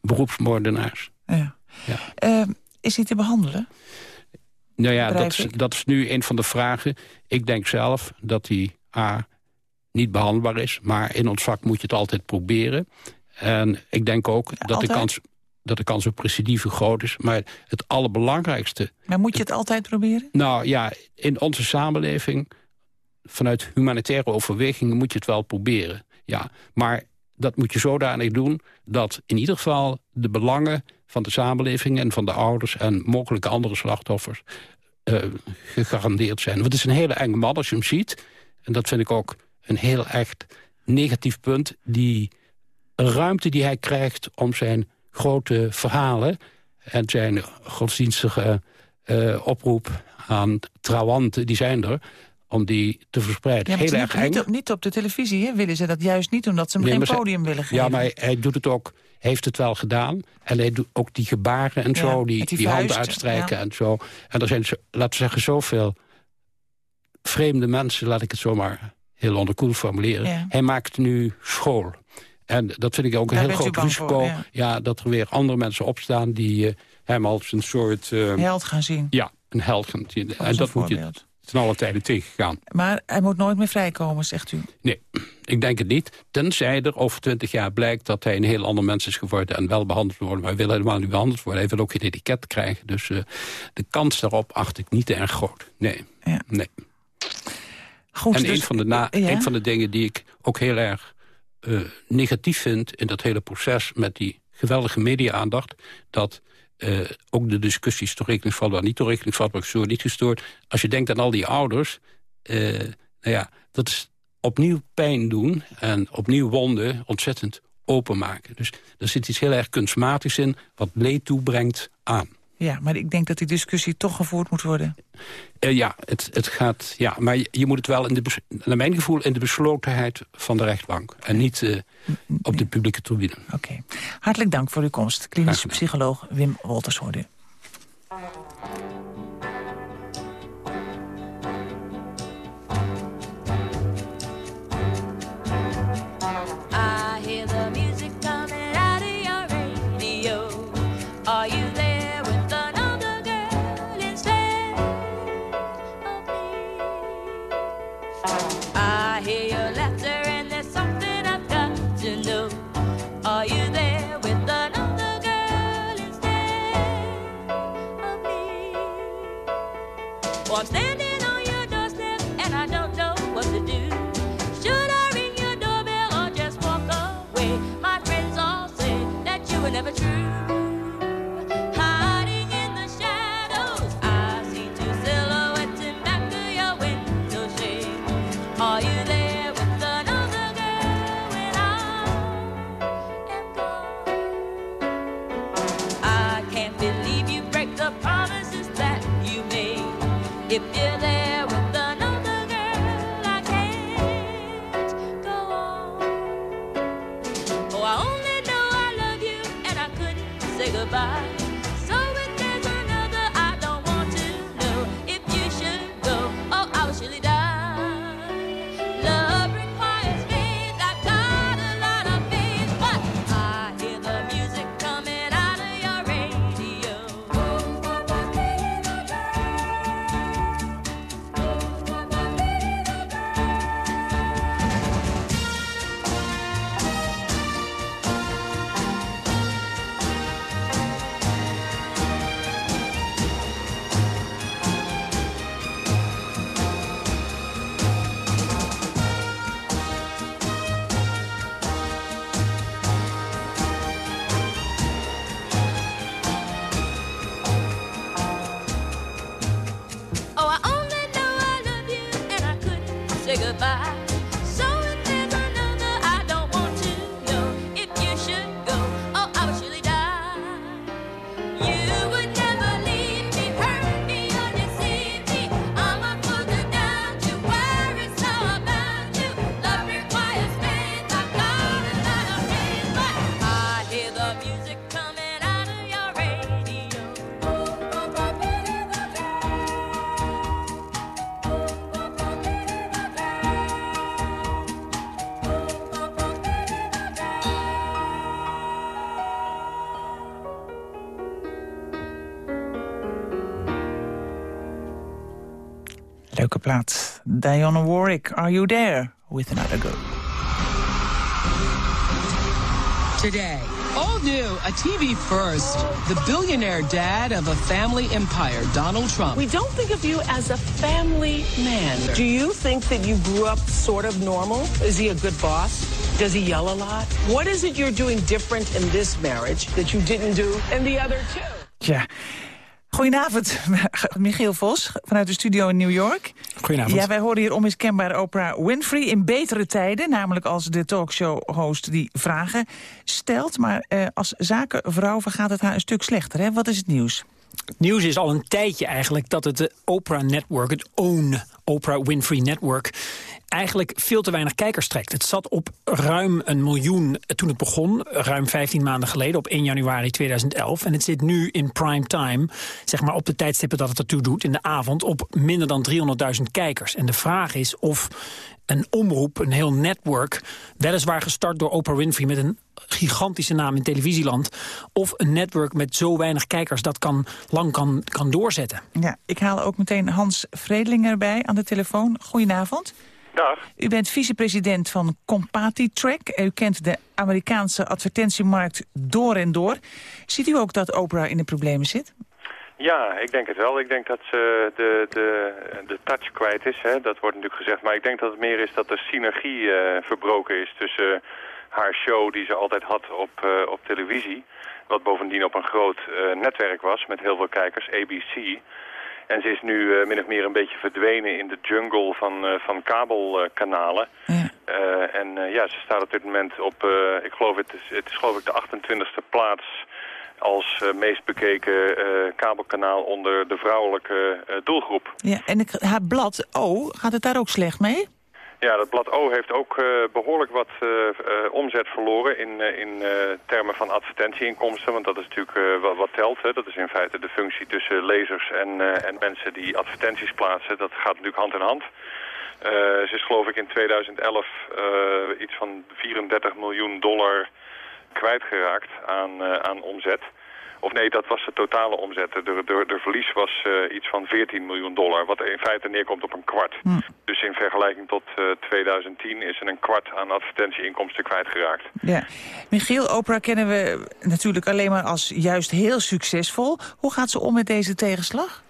beroepsmoordenaars. Ja. Ehm, is hij te behandelen? Nou ja, dat is, dat is nu een van de vragen. Ik denk zelf dat die A, niet behandelbaar is. Maar in ons vak moet je het altijd proberen. En ik denk ook dat de, kans, dat de kans op recidive groot is. Maar het allerbelangrijkste... Maar moet je het altijd proberen? Nou ja, in onze samenleving... vanuit humanitaire overwegingen moet je het wel proberen. Ja, maar dat moet je zodanig doen... dat in ieder geval de belangen van de samenleving... en van de ouders en mogelijke andere slachtoffers... eh, gegarandeerd zijn. Want het is een hele enge man als je hem ziet. En dat vind ik ook een heel echt negatief punt. Die ruimte die hij krijgt om zijn grote verhalen... en zijn godsdienstige eh, oproep aan trawanten, die zijn er... om die te verspreiden. Ja, Heel erg niet, op, niet op de televisie hè, willen ze dat juist niet omdat ze hem Nee, geen ze- podium willen geven. Ja, maar hij, hij doet het ook, heeft het wel gedaan. En hij doet ook die gebaren en Ja, zo, die, die die, handen uitstrijken ja. en zo. En er zijn, laten we zeggen, zoveel vreemde mensen, laat ik het zomaar heel onderkoel formuleren. Hij maakt nu school. En dat vind ik ook een Daar heel groot risico. voor, ja. dat er weer andere mensen opstaan die eh, hem als een soort... eh, Held gaan zien. Ja, een held gaan zien. als En dat moet je ten alle tijden tegengaan. Maar hij moet nooit meer vrijkomen, zegt u. Nee, ik denk het niet. Tenzij er over twintig jaar blijkt dat hij een heel ander mens is geworden... en wel behandeld wordt. Maar hij wil helemaal niet behandeld worden. Hij wil ook geen etiket krijgen. Dus eh, de kans daarop acht ik niet erg groot. Nee. nee. Goed, en dus- een, van de na, ja? een van de dingen die ik ook heel erg eh, negatief vind... in dat hele proces met die geweldige media-aandacht... dat eh, ook de discussies toerekeningsvat wel niet toerekeningsvat... maar gestoord, niet gestoord. Als je denkt aan al die ouders... eh, nou ja, dat is opnieuw pijn doen en opnieuw wonden ontzettend openmaken. Dus er zit iets heel erg kunstmatigs in... wat leed toebrengt aan. Ja, maar ik denk dat die discussie toch gevoerd moet worden. Eh, ja, het, het gaat, ja, maar je, je moet het wel, in de, naar mijn gevoel... in de beslotenheid van de rechtbank. En niet eh, op de publieke tribune. Oké. Hartelijk dank voor uw komst. Klinische psycholoog Wim Wolters hoorde plaat. Dionne Warwick, Are You There? With Another Girl. Today, all new, a TV first. The billionaire dad of a family empire, Donald Trump. We don't think of you as a family man. Do you think that you grew up sort of normal? Is he a good boss? Does he yell a lot? What is it you're doing different in this marriage that you didn't do in the other two? Yeah. Goedenavond, *laughs* Michiel Vos, vanuit de studio in New York. Goedenavond. Ja, wij horen hier onmiskenbaar Oprah Winfrey in betere tijden. Namelijk als de talkshow-host die vragen stelt. Maar eh, als zakenvrouw vergaat het haar een stuk slechter. Hè? Wat is het nieuws? Het nieuws is al een tijdje eigenlijk dat het Oprah Network, het OWN, Oprah Winfrey Network, eigenlijk veel te weinig kijkers trekt. Het zat op ruim een miljoen toen het begon, ruim 15 maanden geleden, op 1 januari 2011. En het zit nu in prime time, zeg maar op de tijdstippen dat het ertoe doet, in de avond, op minder dan 300.000 kijkers. En de vraag is of een omroep, een heel network, weliswaar gestart door Oprah Winfrey met een gigantische naam in televisieland, of een network met zo weinig kijkers dat kan, lang kan, kan doorzetten. Ja, ik haal ook meteen Hans Vredeling erbij aan de telefoon. Goedenavond. Dag. U bent vicepresident van Compatitrack. U kent de Amerikaanse advertentiemarkt door en door. Ziet u ook dat Oprah in de problemen zit? Ja, ik denk het wel. Ik denk dat ze de, de, de touch kwijt is. Hè. Dat wordt natuurlijk gezegd. Maar ik denk dat het meer is dat de synergie eh, verbroken is tussen haar show die ze altijd had op, eh, op televisie. Wat bovendien op een groot eh, netwerk was met heel veel kijkers, ABC. En ze is nu eh, min of meer een beetje verdwenen in de jungle van, eh, van kabelkanalen. Eh, en ja, ze staat op dit moment op, ik geloof het is, het is geloof ik de 28e plaats als meest bekeken kabelkanaal onder de vrouwelijke doelgroep. Ja, en ik, haar blad O, gaat het daar ook slecht mee? Ja, dat blad O heeft ook eh, behoorlijk wat eh, eh, omzet verloren in, in termen van advertentieinkomsten. Want dat is natuurlijk wat, wat telt. Hè. Dat is in feite de functie tussen lezers en, en mensen die advertenties plaatsen. Dat gaat natuurlijk hand in hand. Ze is geloof ik in 2011 eh, iets van 34 miljoen dollar kwijtgeraakt aan, aan omzet. Of nee, dat was de totale omzet. De, de, de verlies was eh, iets van 14 miljoen dollar, wat in feite neerkomt op een kwart. Dus in vergelijking tot eh, 2010 is er een kwart aan advertentieinkomsten kwijtgeraakt. Ja. Michiel, Oprah kennen we natuurlijk alleen maar als juist heel succesvol. Hoe gaat ze om met deze tegenslag?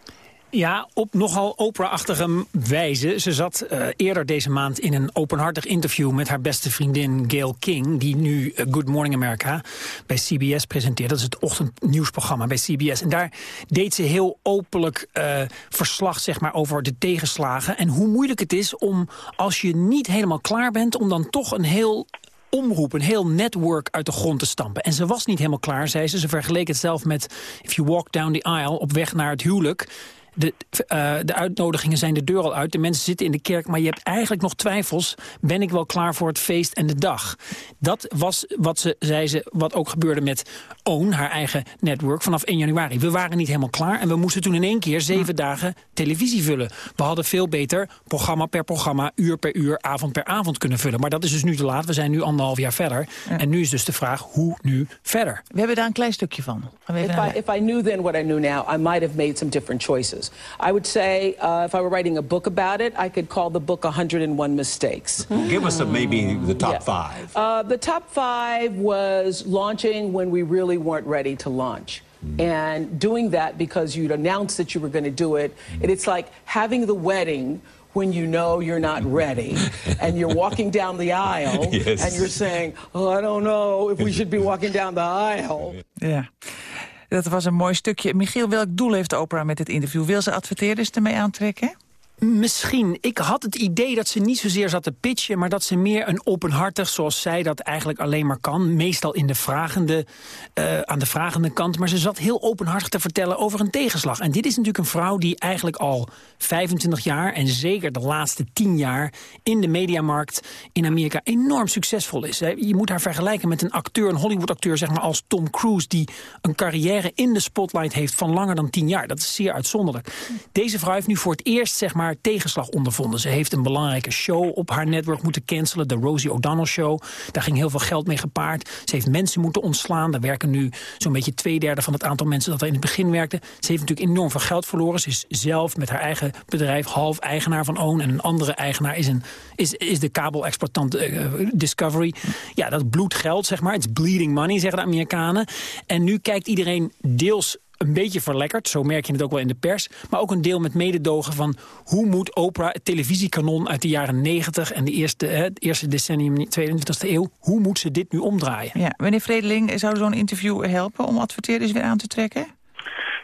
Ja, op nogal Oprah-achtige wijze. Ze zat eh, eerder deze maand in een openhartig interview met haar beste vriendin Gail King... die nu eh, Good Morning America bij CBS presenteert. Dat is het ochtendnieuwsprogramma bij CBS. En daar deed ze heel openlijk eh, verslag zeg maar, over de tegenslagen... en hoe moeilijk het is om, als je niet helemaal klaar bent... om dan toch een heel omroep, een heel network uit de grond te stampen. En ze was niet helemaal klaar, zei ze. Ze vergeleek het zelf met If You Walk Down the Aisle op weg naar het huwelijk. De, eh, de uitnodigingen zijn de deur al uit. De mensen zitten in de kerk, maar je hebt eigenlijk nog twijfels. Ben ik wel klaar voor het feest en de dag? Dat was wat ze, zei ze, wat ook gebeurde met OWN, haar eigen network, vanaf 1 januari. We waren niet helemaal klaar en we moesten toen in één keer zeven dagen televisie vullen. We hadden veel beter programma per programma, uur per uur, avond per avond kunnen vullen. Maar dat is dus nu te laat. We zijn nu anderhalf jaar verder. En nu is dus de vraag, hoe nu verder? We hebben daar een klein stukje van. If I, if I knew then what I knew now, I might have made some different choices. I would say uh, if I were writing a book about it, I could call the book 101 Mistakes. Give us a, maybe the top Yeah. five. Uh, the top five was launching when we really weren't ready to launch. And doing that because you'd announced that you were going to do it. And it's like having the wedding when you know you're not ready. *laughs* and you're walking down the aisle Yes. and you're saying, oh, I don't know if we should be walking down the aisle. Ja. Dat was een mooi stukje. Michiel, welk doel heeft Oprah met dit interview? Wil ze adverteerders ermee aantrekken? Misschien. Ik had het idee dat ze niet zozeer zat te pitchen... maar dat ze meer een openhartig, zoals zij dat eigenlijk alleen maar kan... meestal in de vragende, eh, aan de vragende kant. Maar ze zat heel openhartig te vertellen over een tegenslag. En dit is natuurlijk een vrouw die eigenlijk al 25 jaar... en zeker de laatste 10 jaar in de mediamarkt in Amerika... enorm succesvol is. Je moet haar vergelijken met een acteur, een Hollywood-acteur... zeg maar als Tom Cruise, die een carrière in de spotlight heeft... van langer dan 10 jaar. Dat is zeer uitzonderlijk. Deze vrouw heeft nu voor het eerst zeg maar, tegenslag ondervonden. Ze heeft een belangrijke show op haar netwerk moeten cancelen. De Rosie O'Donnell Show. Daar ging heel veel geld mee gepaard. Ze heeft mensen moeten ontslaan. Daar werken nu zo'n beetje twee derde van het aantal mensen... dat er in het begin werkte. Ze heeft natuurlijk enorm veel geld verloren. Ze is zelf met haar eigen bedrijf half eigenaar van OWN. En een andere eigenaar is, een, is, is de kabelexploitant eh, Discovery. Ja, dat bloedt geld, zeg maar. Is bleeding money, zeggen de Amerikanen. En nu kijkt iedereen deels een beetje verlekkerd, zo merk je het ook wel in de pers... maar ook een deel met mededogen van hoe moet Oprah, het televisiekanon uit de jaren 90... en de eerste, hè, het eerste decennium, 22e eeuw, hoe moet ze dit nu omdraaien? Ja, meneer Vredeling, zou zo'n interview helpen om adverteerders weer aan te trekken?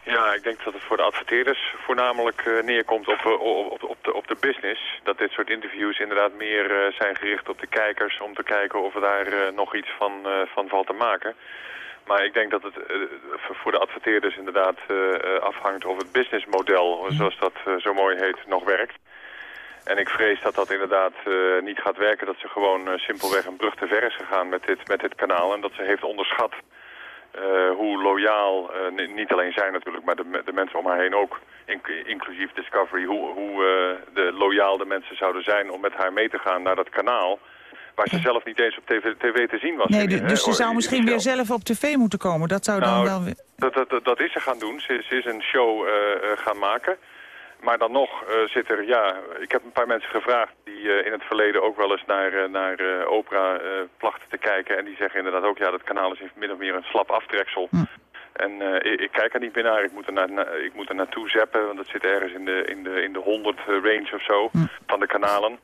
Ja, ik denk dat het voor de adverteerders voornamelijk eh, neerkomt op, eh, op, op, op, de, op de business. Dat dit soort interviews inderdaad meer eh, zijn gericht op de kijkers... om te kijken of er daar nog iets van, eh, van valt te maken. Maar ik denk dat het eh, voor- de adverteerders inderdaad eh, eh, afhangt of het businessmodel, zoals dat zo mooi heet, nog werkt. En ik vrees dat dat inderdaad niet gaat werken. Dat ze gewoon simpelweg een brug te ver is gegaan met dit, met dit kanaal. En dat ze heeft onderschat hoe loyaal, ni- niet alleen zij natuurlijk, maar de, de mensen om haar heen ook, inc- inclusief Discovery, hoe, hoe de loyaal de mensen zouden zijn om met haar mee te gaan naar dat kanaal. Waar ze zelf niet eens op tv, tv te zien was. Nee, dus ze zou misschien weer zelf op tv moeten komen. Dat zou dan Nou, wel weer... dat, dat, dat, dat is ze gaan doen. Ze, ze is een show eh, eh, gaan maken. Maar dan nog eh, zit er, ja, ik heb een paar mensen gevraagd die in het verleden ook wel eens naar, eh, naar opera plachten te kijken. En die zeggen inderdaad ook, ja, dat kanaal is min of meer een slap aftreksel. En eh, ik, ik kijk er niet meer naar. Ik moet er, naar, na- ik moet er naartoe zappen, want het zit ergens in de, in de, in de 100 range of zo van de kanalen.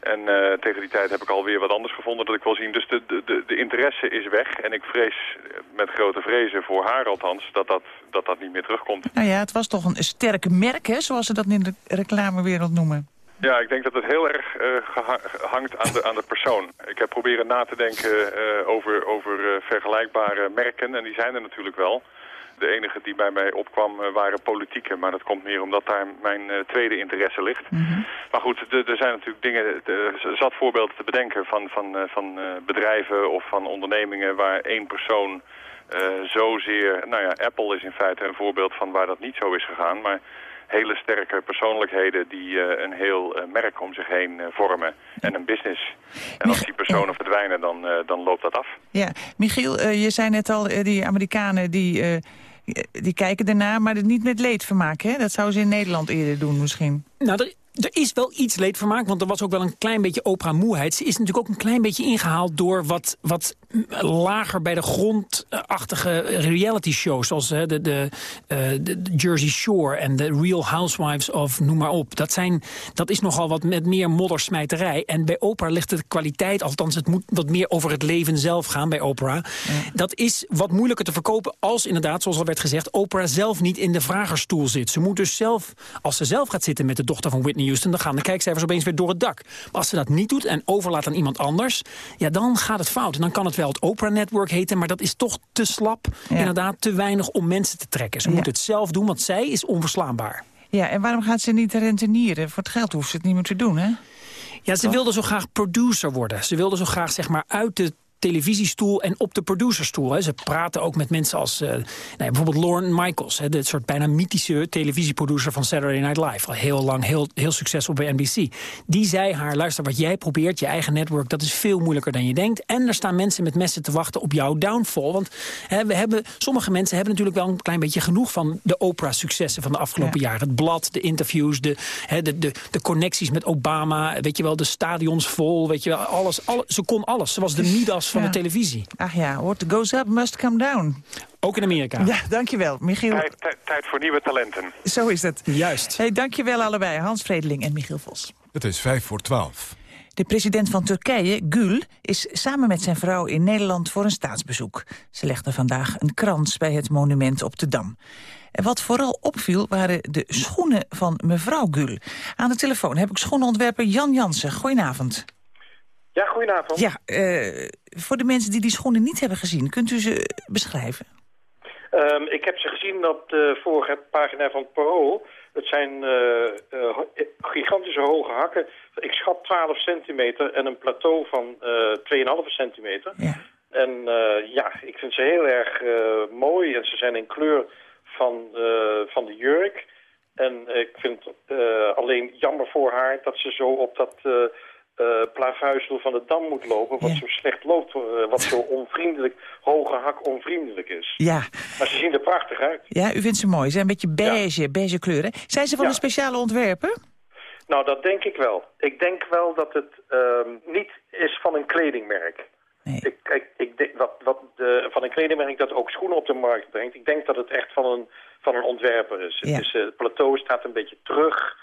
En eh, tegen die tijd heb ik alweer wat anders gevonden dat ik wil zien. Dus de, de, de, de interesse is weg. En ik vrees eh, met grote vrezen voor haar althans dat dat, dat, dat niet meer terugkomt. Nou ja, het was toch een sterk merk, hè, zoals ze dat in de reclamewereld noemen. Ja, ik denk dat het heel erg geha- hangt aan de, aan de persoon. Ik heb proberen na te denken eh, over, over eh, vergelijkbare merken. En die zijn er natuurlijk wel. De enige die bij mij opkwam waren politieke. Maar dat komt meer omdat daar mijn tweede interesse ligt. Maar goed, er zijn natuurlijk dingen, er zat voorbeelden te bedenken van, van, van bedrijven of van ondernemingen waar één persoon zozeer... Nou ja, Apple is in feite een voorbeeld van waar dat niet zo is gegaan. Maar hele sterke persoonlijkheden die eh, een heel eh, merk om zich heen eh, vormen en een business. En als die personen verdwijnen, dan, eh, dan loopt dat af. Ja, Michiel, je zei net al, die Amerikanen die, eh, die kijken ernaar, maar het niet met leedvermaak, hè? Dat zouden ze in Nederland eerder doen misschien. Nou, er, er is wel iets leedvermaak, want er was ook wel een klein beetje opera-moeheid. Ze is natuurlijk ook een klein beetje ingehaald door wat, wat lager bij de grondachtige reality-shows... zoals hè, de, de, eh, de, de Jersey Shore en de Real Housewives of noem maar op. Dat, zijn, dat is nogal wat met meer moddersmijterij. En bij opera ligt de kwaliteit, althans het moet wat meer over het leven zelf gaan bij opera. Dat is wat moeilijker te verkopen als inderdaad, zoals al werd gezegd... opera zelf niet in de vragerstoel zit. Ze moet dus zelf, als ze zelf gaat zitten met de dochter van Whitney Houston... dan gaan de kijkcijfers opeens weer door het dak. Maar als ze dat niet doet en overlaat aan iemand anders... ja, dan gaat het fout. En dan kan het wel het Opera Network heten... maar dat is toch te slap, inderdaad te weinig om mensen te trekken. Ze moet het zelf doen, want zij is onverslaanbaar. Ja, en waarom gaat ze niet rentenieren? Voor het geld hoeft ze het niet meer te doen, hè? Ja, ze wilde zo graag producer worden. Ze wilde zo graag zeg maar uit de televisiestoel en op de producerstoel. Hè. Ze praten ook met mensen als eh, nou ja, bijvoorbeeld Lauren Michaels... Hè, de soort bijna mythische televisieproducer van Saturday Night Live. Al heel lang, heel, heel succesvol bij NBC. Die zei haar, luister, wat jij probeert, je eigen network... dat is veel moeilijker dan je denkt. En er staan mensen met messen te wachten op jouw downfall. Want hè, we hebben, sommige mensen hebben natuurlijk wel een klein beetje genoeg... van de Oprah-successen van de afgelopen jaren. Het blad, de interviews, de, hè, de, de, de connecties met Obama... weet je wel, de stadions vol, weet je wel, alles, alles. Ze kon alles. Ze was de Midas *laughs* van Ja. de televisie. Ach ja, what goes up must come down. Ook in Amerika. Ja, dankjewel. Michiel, Tijd, tijd, tijd voor nieuwe talenten. zo is het. Juist. Hey, dankjewel allebei, Hans Vredeling en Michiel Vos. Het is vijf voor twaalf. De president van Turkije, Gül, is samen met zijn vrouw in Nederland voor een staatsbezoek. Ze legde vandaag een krans bij het monument op de Dam. En wat vooral opviel waren de schoenen van mevrouw Gül. Aan de telefoon heb ik schoenenontwerper Jan Jansen. Goedenavond. Ja, goedenavond. Ja, eh, voor de mensen die die schoenen niet hebben gezien, kunt u ze beschrijven? Ehm, ik heb ze gezien op de vorige pagina van het Parool. Het zijn eh, eh, gigantische hoge hakken. Ik schat 12 centimeter en een plateau van eh 2,5 centimeter. En eh, ja, ik vind ze heel erg mooi. En ze zijn in kleur van, van de jurk. En ik vind eh, alleen jammer voor haar dat ze zo op dat... plavuizel van de Dam moet lopen, wat zo slecht loopt, eh, wat zo onvriendelijk, hoge hak onvriendelijk is. Ja. Maar ze zien er prachtig uit. Ja, u vindt ze mooi. Ze zijn een beetje beige, beige kleuren. Zijn ze van Ja. een speciale ontwerper? Nou, dat denk ik wel. Ik denk wel dat het ehm, niet is van een kledingmerk. Ik, ik, ik denk wat, wat de, van een kledingmerk dat ook schoenen op de markt brengt. Ik denk dat het echt van een, van een ontwerper is. Ja. Het, is eh, het plateau staat een beetje terug.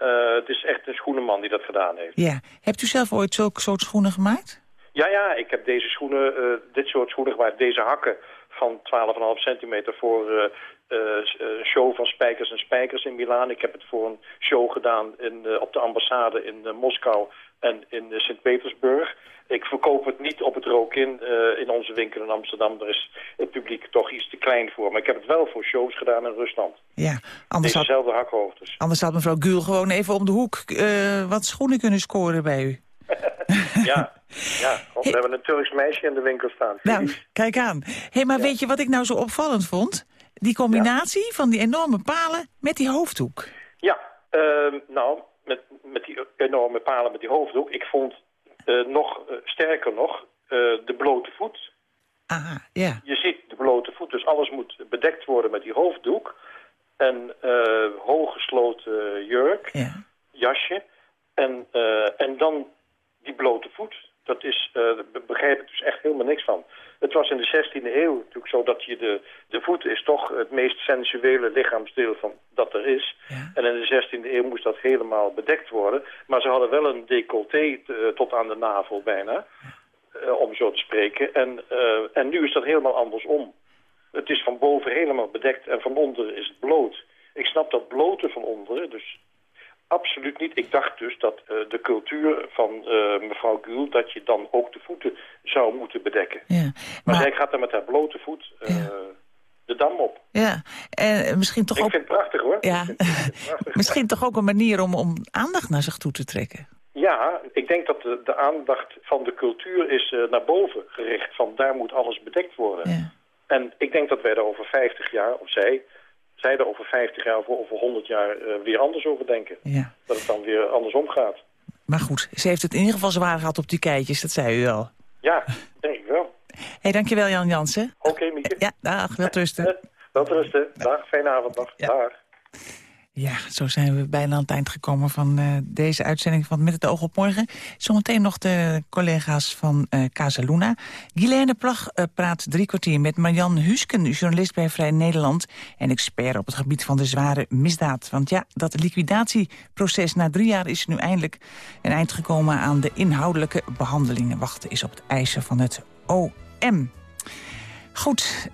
Eh, het is echt een schoenenman die dat gedaan heeft. Ja. Hebt u zelf ooit zulke soort schoenen gemaakt? Ja, ja, ik heb deze schoenen, eh, dit soort schoenen gemaakt, deze hakken van 12,5 centimeter voor eh, een show van Spijkers en Spijkers in Milaan. Ik heb het voor een show gedaan in, op de ambassade in Moskou en in eh, Sint-Petersburg. Ik verkoop het niet op het rook in, eh, in onze winkel in Amsterdam. Daar is het publiek toch iets te klein voor. Maar ik heb het wel voor shows gedaan in Rusland. Ja, anders had, Dezezelfde hakhoogtes. anders had mevrouw Gul gewoon even om de hoek eh, wat schoenen kunnen scoren bij u. *laughs* Ja, ja. God, we hebben een Turks meisje in de winkel staan. Nou, kijk aan. Hé, hey, maar weet je wat ik nou zo opvallend vond? Die combinatie van die enorme palen met die hoofddoek. Ja, ehm, nou, met, met die enorme palen met die hoofddoek. Ik vond eh, nog eh, sterker nog eh, de blote voet. Ah, ja. Je ziet de blote voet, dus alles moet bedekt worden met die hoofddoek. En hooggesloten jurk, jasje. En, en dan die blote voet. Dat is, eh daar begrijp ik dus echt helemaal niks van. Het was in de 16e eeuw natuurlijk zo dat je de, de voet is toch het meest sensuele lichaamsdeel van dat er is. En in de 16e eeuw moest dat helemaal bedekt worden. Maar ze hadden wel een decolleté eh, tot aan de navel bijna, eh, om zo te spreken. En, eh, en nu is dat helemaal andersom. Het is van boven helemaal bedekt en van onder is het bloot. Ik snap dat blote van onderen, dus absoluut niet. Ik dacht dus dat eh, de cultuur van eh, mevrouw Gül... dat je dan ook de voeten zou moeten bedekken. maar, zij gaat dan met haar blote voet eh, de dam op. Ja, en misschien toch Ik ook... vind het prachtig hoor. Ja, *laughs* misschien toch ook een manier om, om aandacht naar zich toe te trekken. Ja, ik denk dat de, de aandacht van de cultuur is naar boven gericht. Van daar moet alles bedekt worden. En ik denk dat wij er over 50 jaar, of zij, zij er over 50 jaar of over 100 jaar eh, weer anders over denken. Ja. Dat het dan weer andersom gaat. Maar goed, ze heeft het in ieder geval zwaar gehad op die keitjes, dat zei u al. Ja, denk ik wel. Hé, hey, dankjewel Jan Jansen. Oké, Mieke. Ja, dag, wel rusten. Wel rusten. Dag, fijne avond nog. Dag. Ja, zo zijn we bijna aan het eind gekomen van eh, deze uitzending van Met het oog op morgen. Zometeen nog de collega's van eh Casaluna. Guilaine Plag eh, praat drie kwartier met Marjan Husken, journalist bij Vrij Nederland... en expert op het gebied van de zware misdaad. Want ja, dat liquidatieproces na drie jaar is nu eindelijk een eind gekomen... aan de inhoudelijke behandelingen. Wachten is op het eisen van het OM. Goed,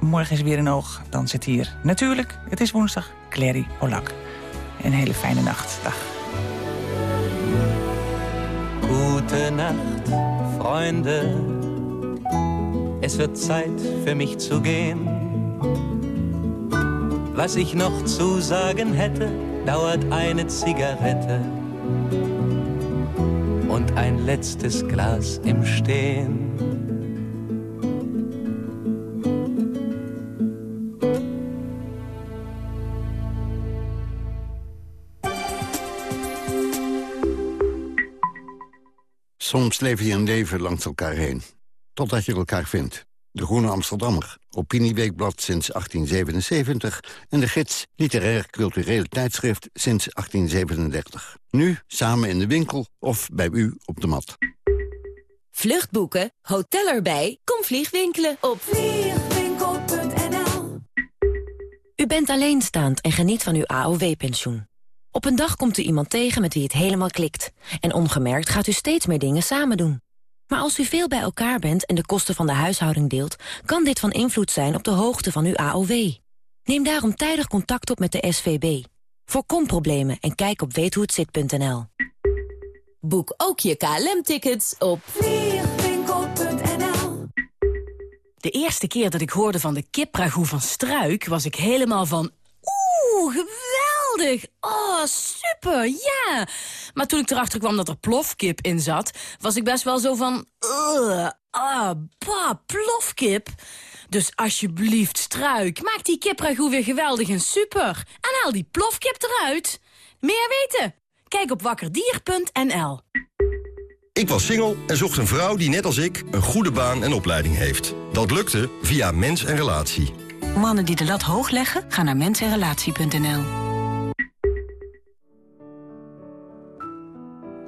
morgen is weer een oog. Dan zit hier natuurlijk, het is woensdag, Clary Polak. Een hele fijne nacht. Dag. Gute Nacht, Freunde. Es wird Zeit für mich zu gehen. Was ich noch zu sagen hätte, dauert eine Zigarette und ein letztes Glas im Stehen. Soms leef je een leven langs elkaar heen. Totdat je elkaar vindt. De Groene Amsterdammer, Opinieweekblad sinds 1877... en de gids Literair Cultureel Tijdschrift sinds 1837. Nu samen in de winkel of bij u op de mat. Vluchtboeken, hotel erbij, kom vliegwinkelen op vliegwinkel.nl U bent alleenstaand en geniet van uw AOW-pensioen. Op een dag komt u iemand tegen met wie het helemaal klikt. En ongemerkt gaat u steeds meer dingen samen doen. Maar als u veel bij elkaar bent en de kosten van de huishouding deelt... kan dit van invloed zijn op de hoogte van uw AOW. Neem daarom tijdig contact op met de SVB. Voorkom problemen en kijk op weethohetzit.nl. Boek ook je KLM-tickets op vliegwinkel.nl. De eerste keer dat ik hoorde van de kipragoe van Struik... was ik helemaal van... Oeh, geweldig! Oh, super, ja! Maar toen ik erachter kwam dat er plofkip in zat... was ik best wel zo van... Ugh, ah, bah, plofkip. Dus alsjeblieft, Struik, maak die kipragoe weer geweldig en super. En haal die plofkip eruit. Meer weten? Kijk op wakkerdier.nl. Ik was single en zocht een vrouw die net als ik een goede baan en opleiding heeft. Dat lukte via Mens en Relatie. Mannen die de lat hoog leggen, gaan naar mensenrelatie.nl.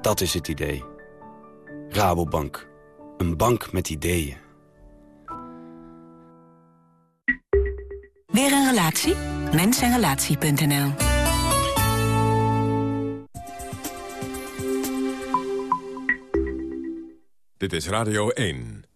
Dat is het idee. Rabobank. Een bank met ideeën. Weer een relatie? Mensenrelatie.nl Dit is Radio 1.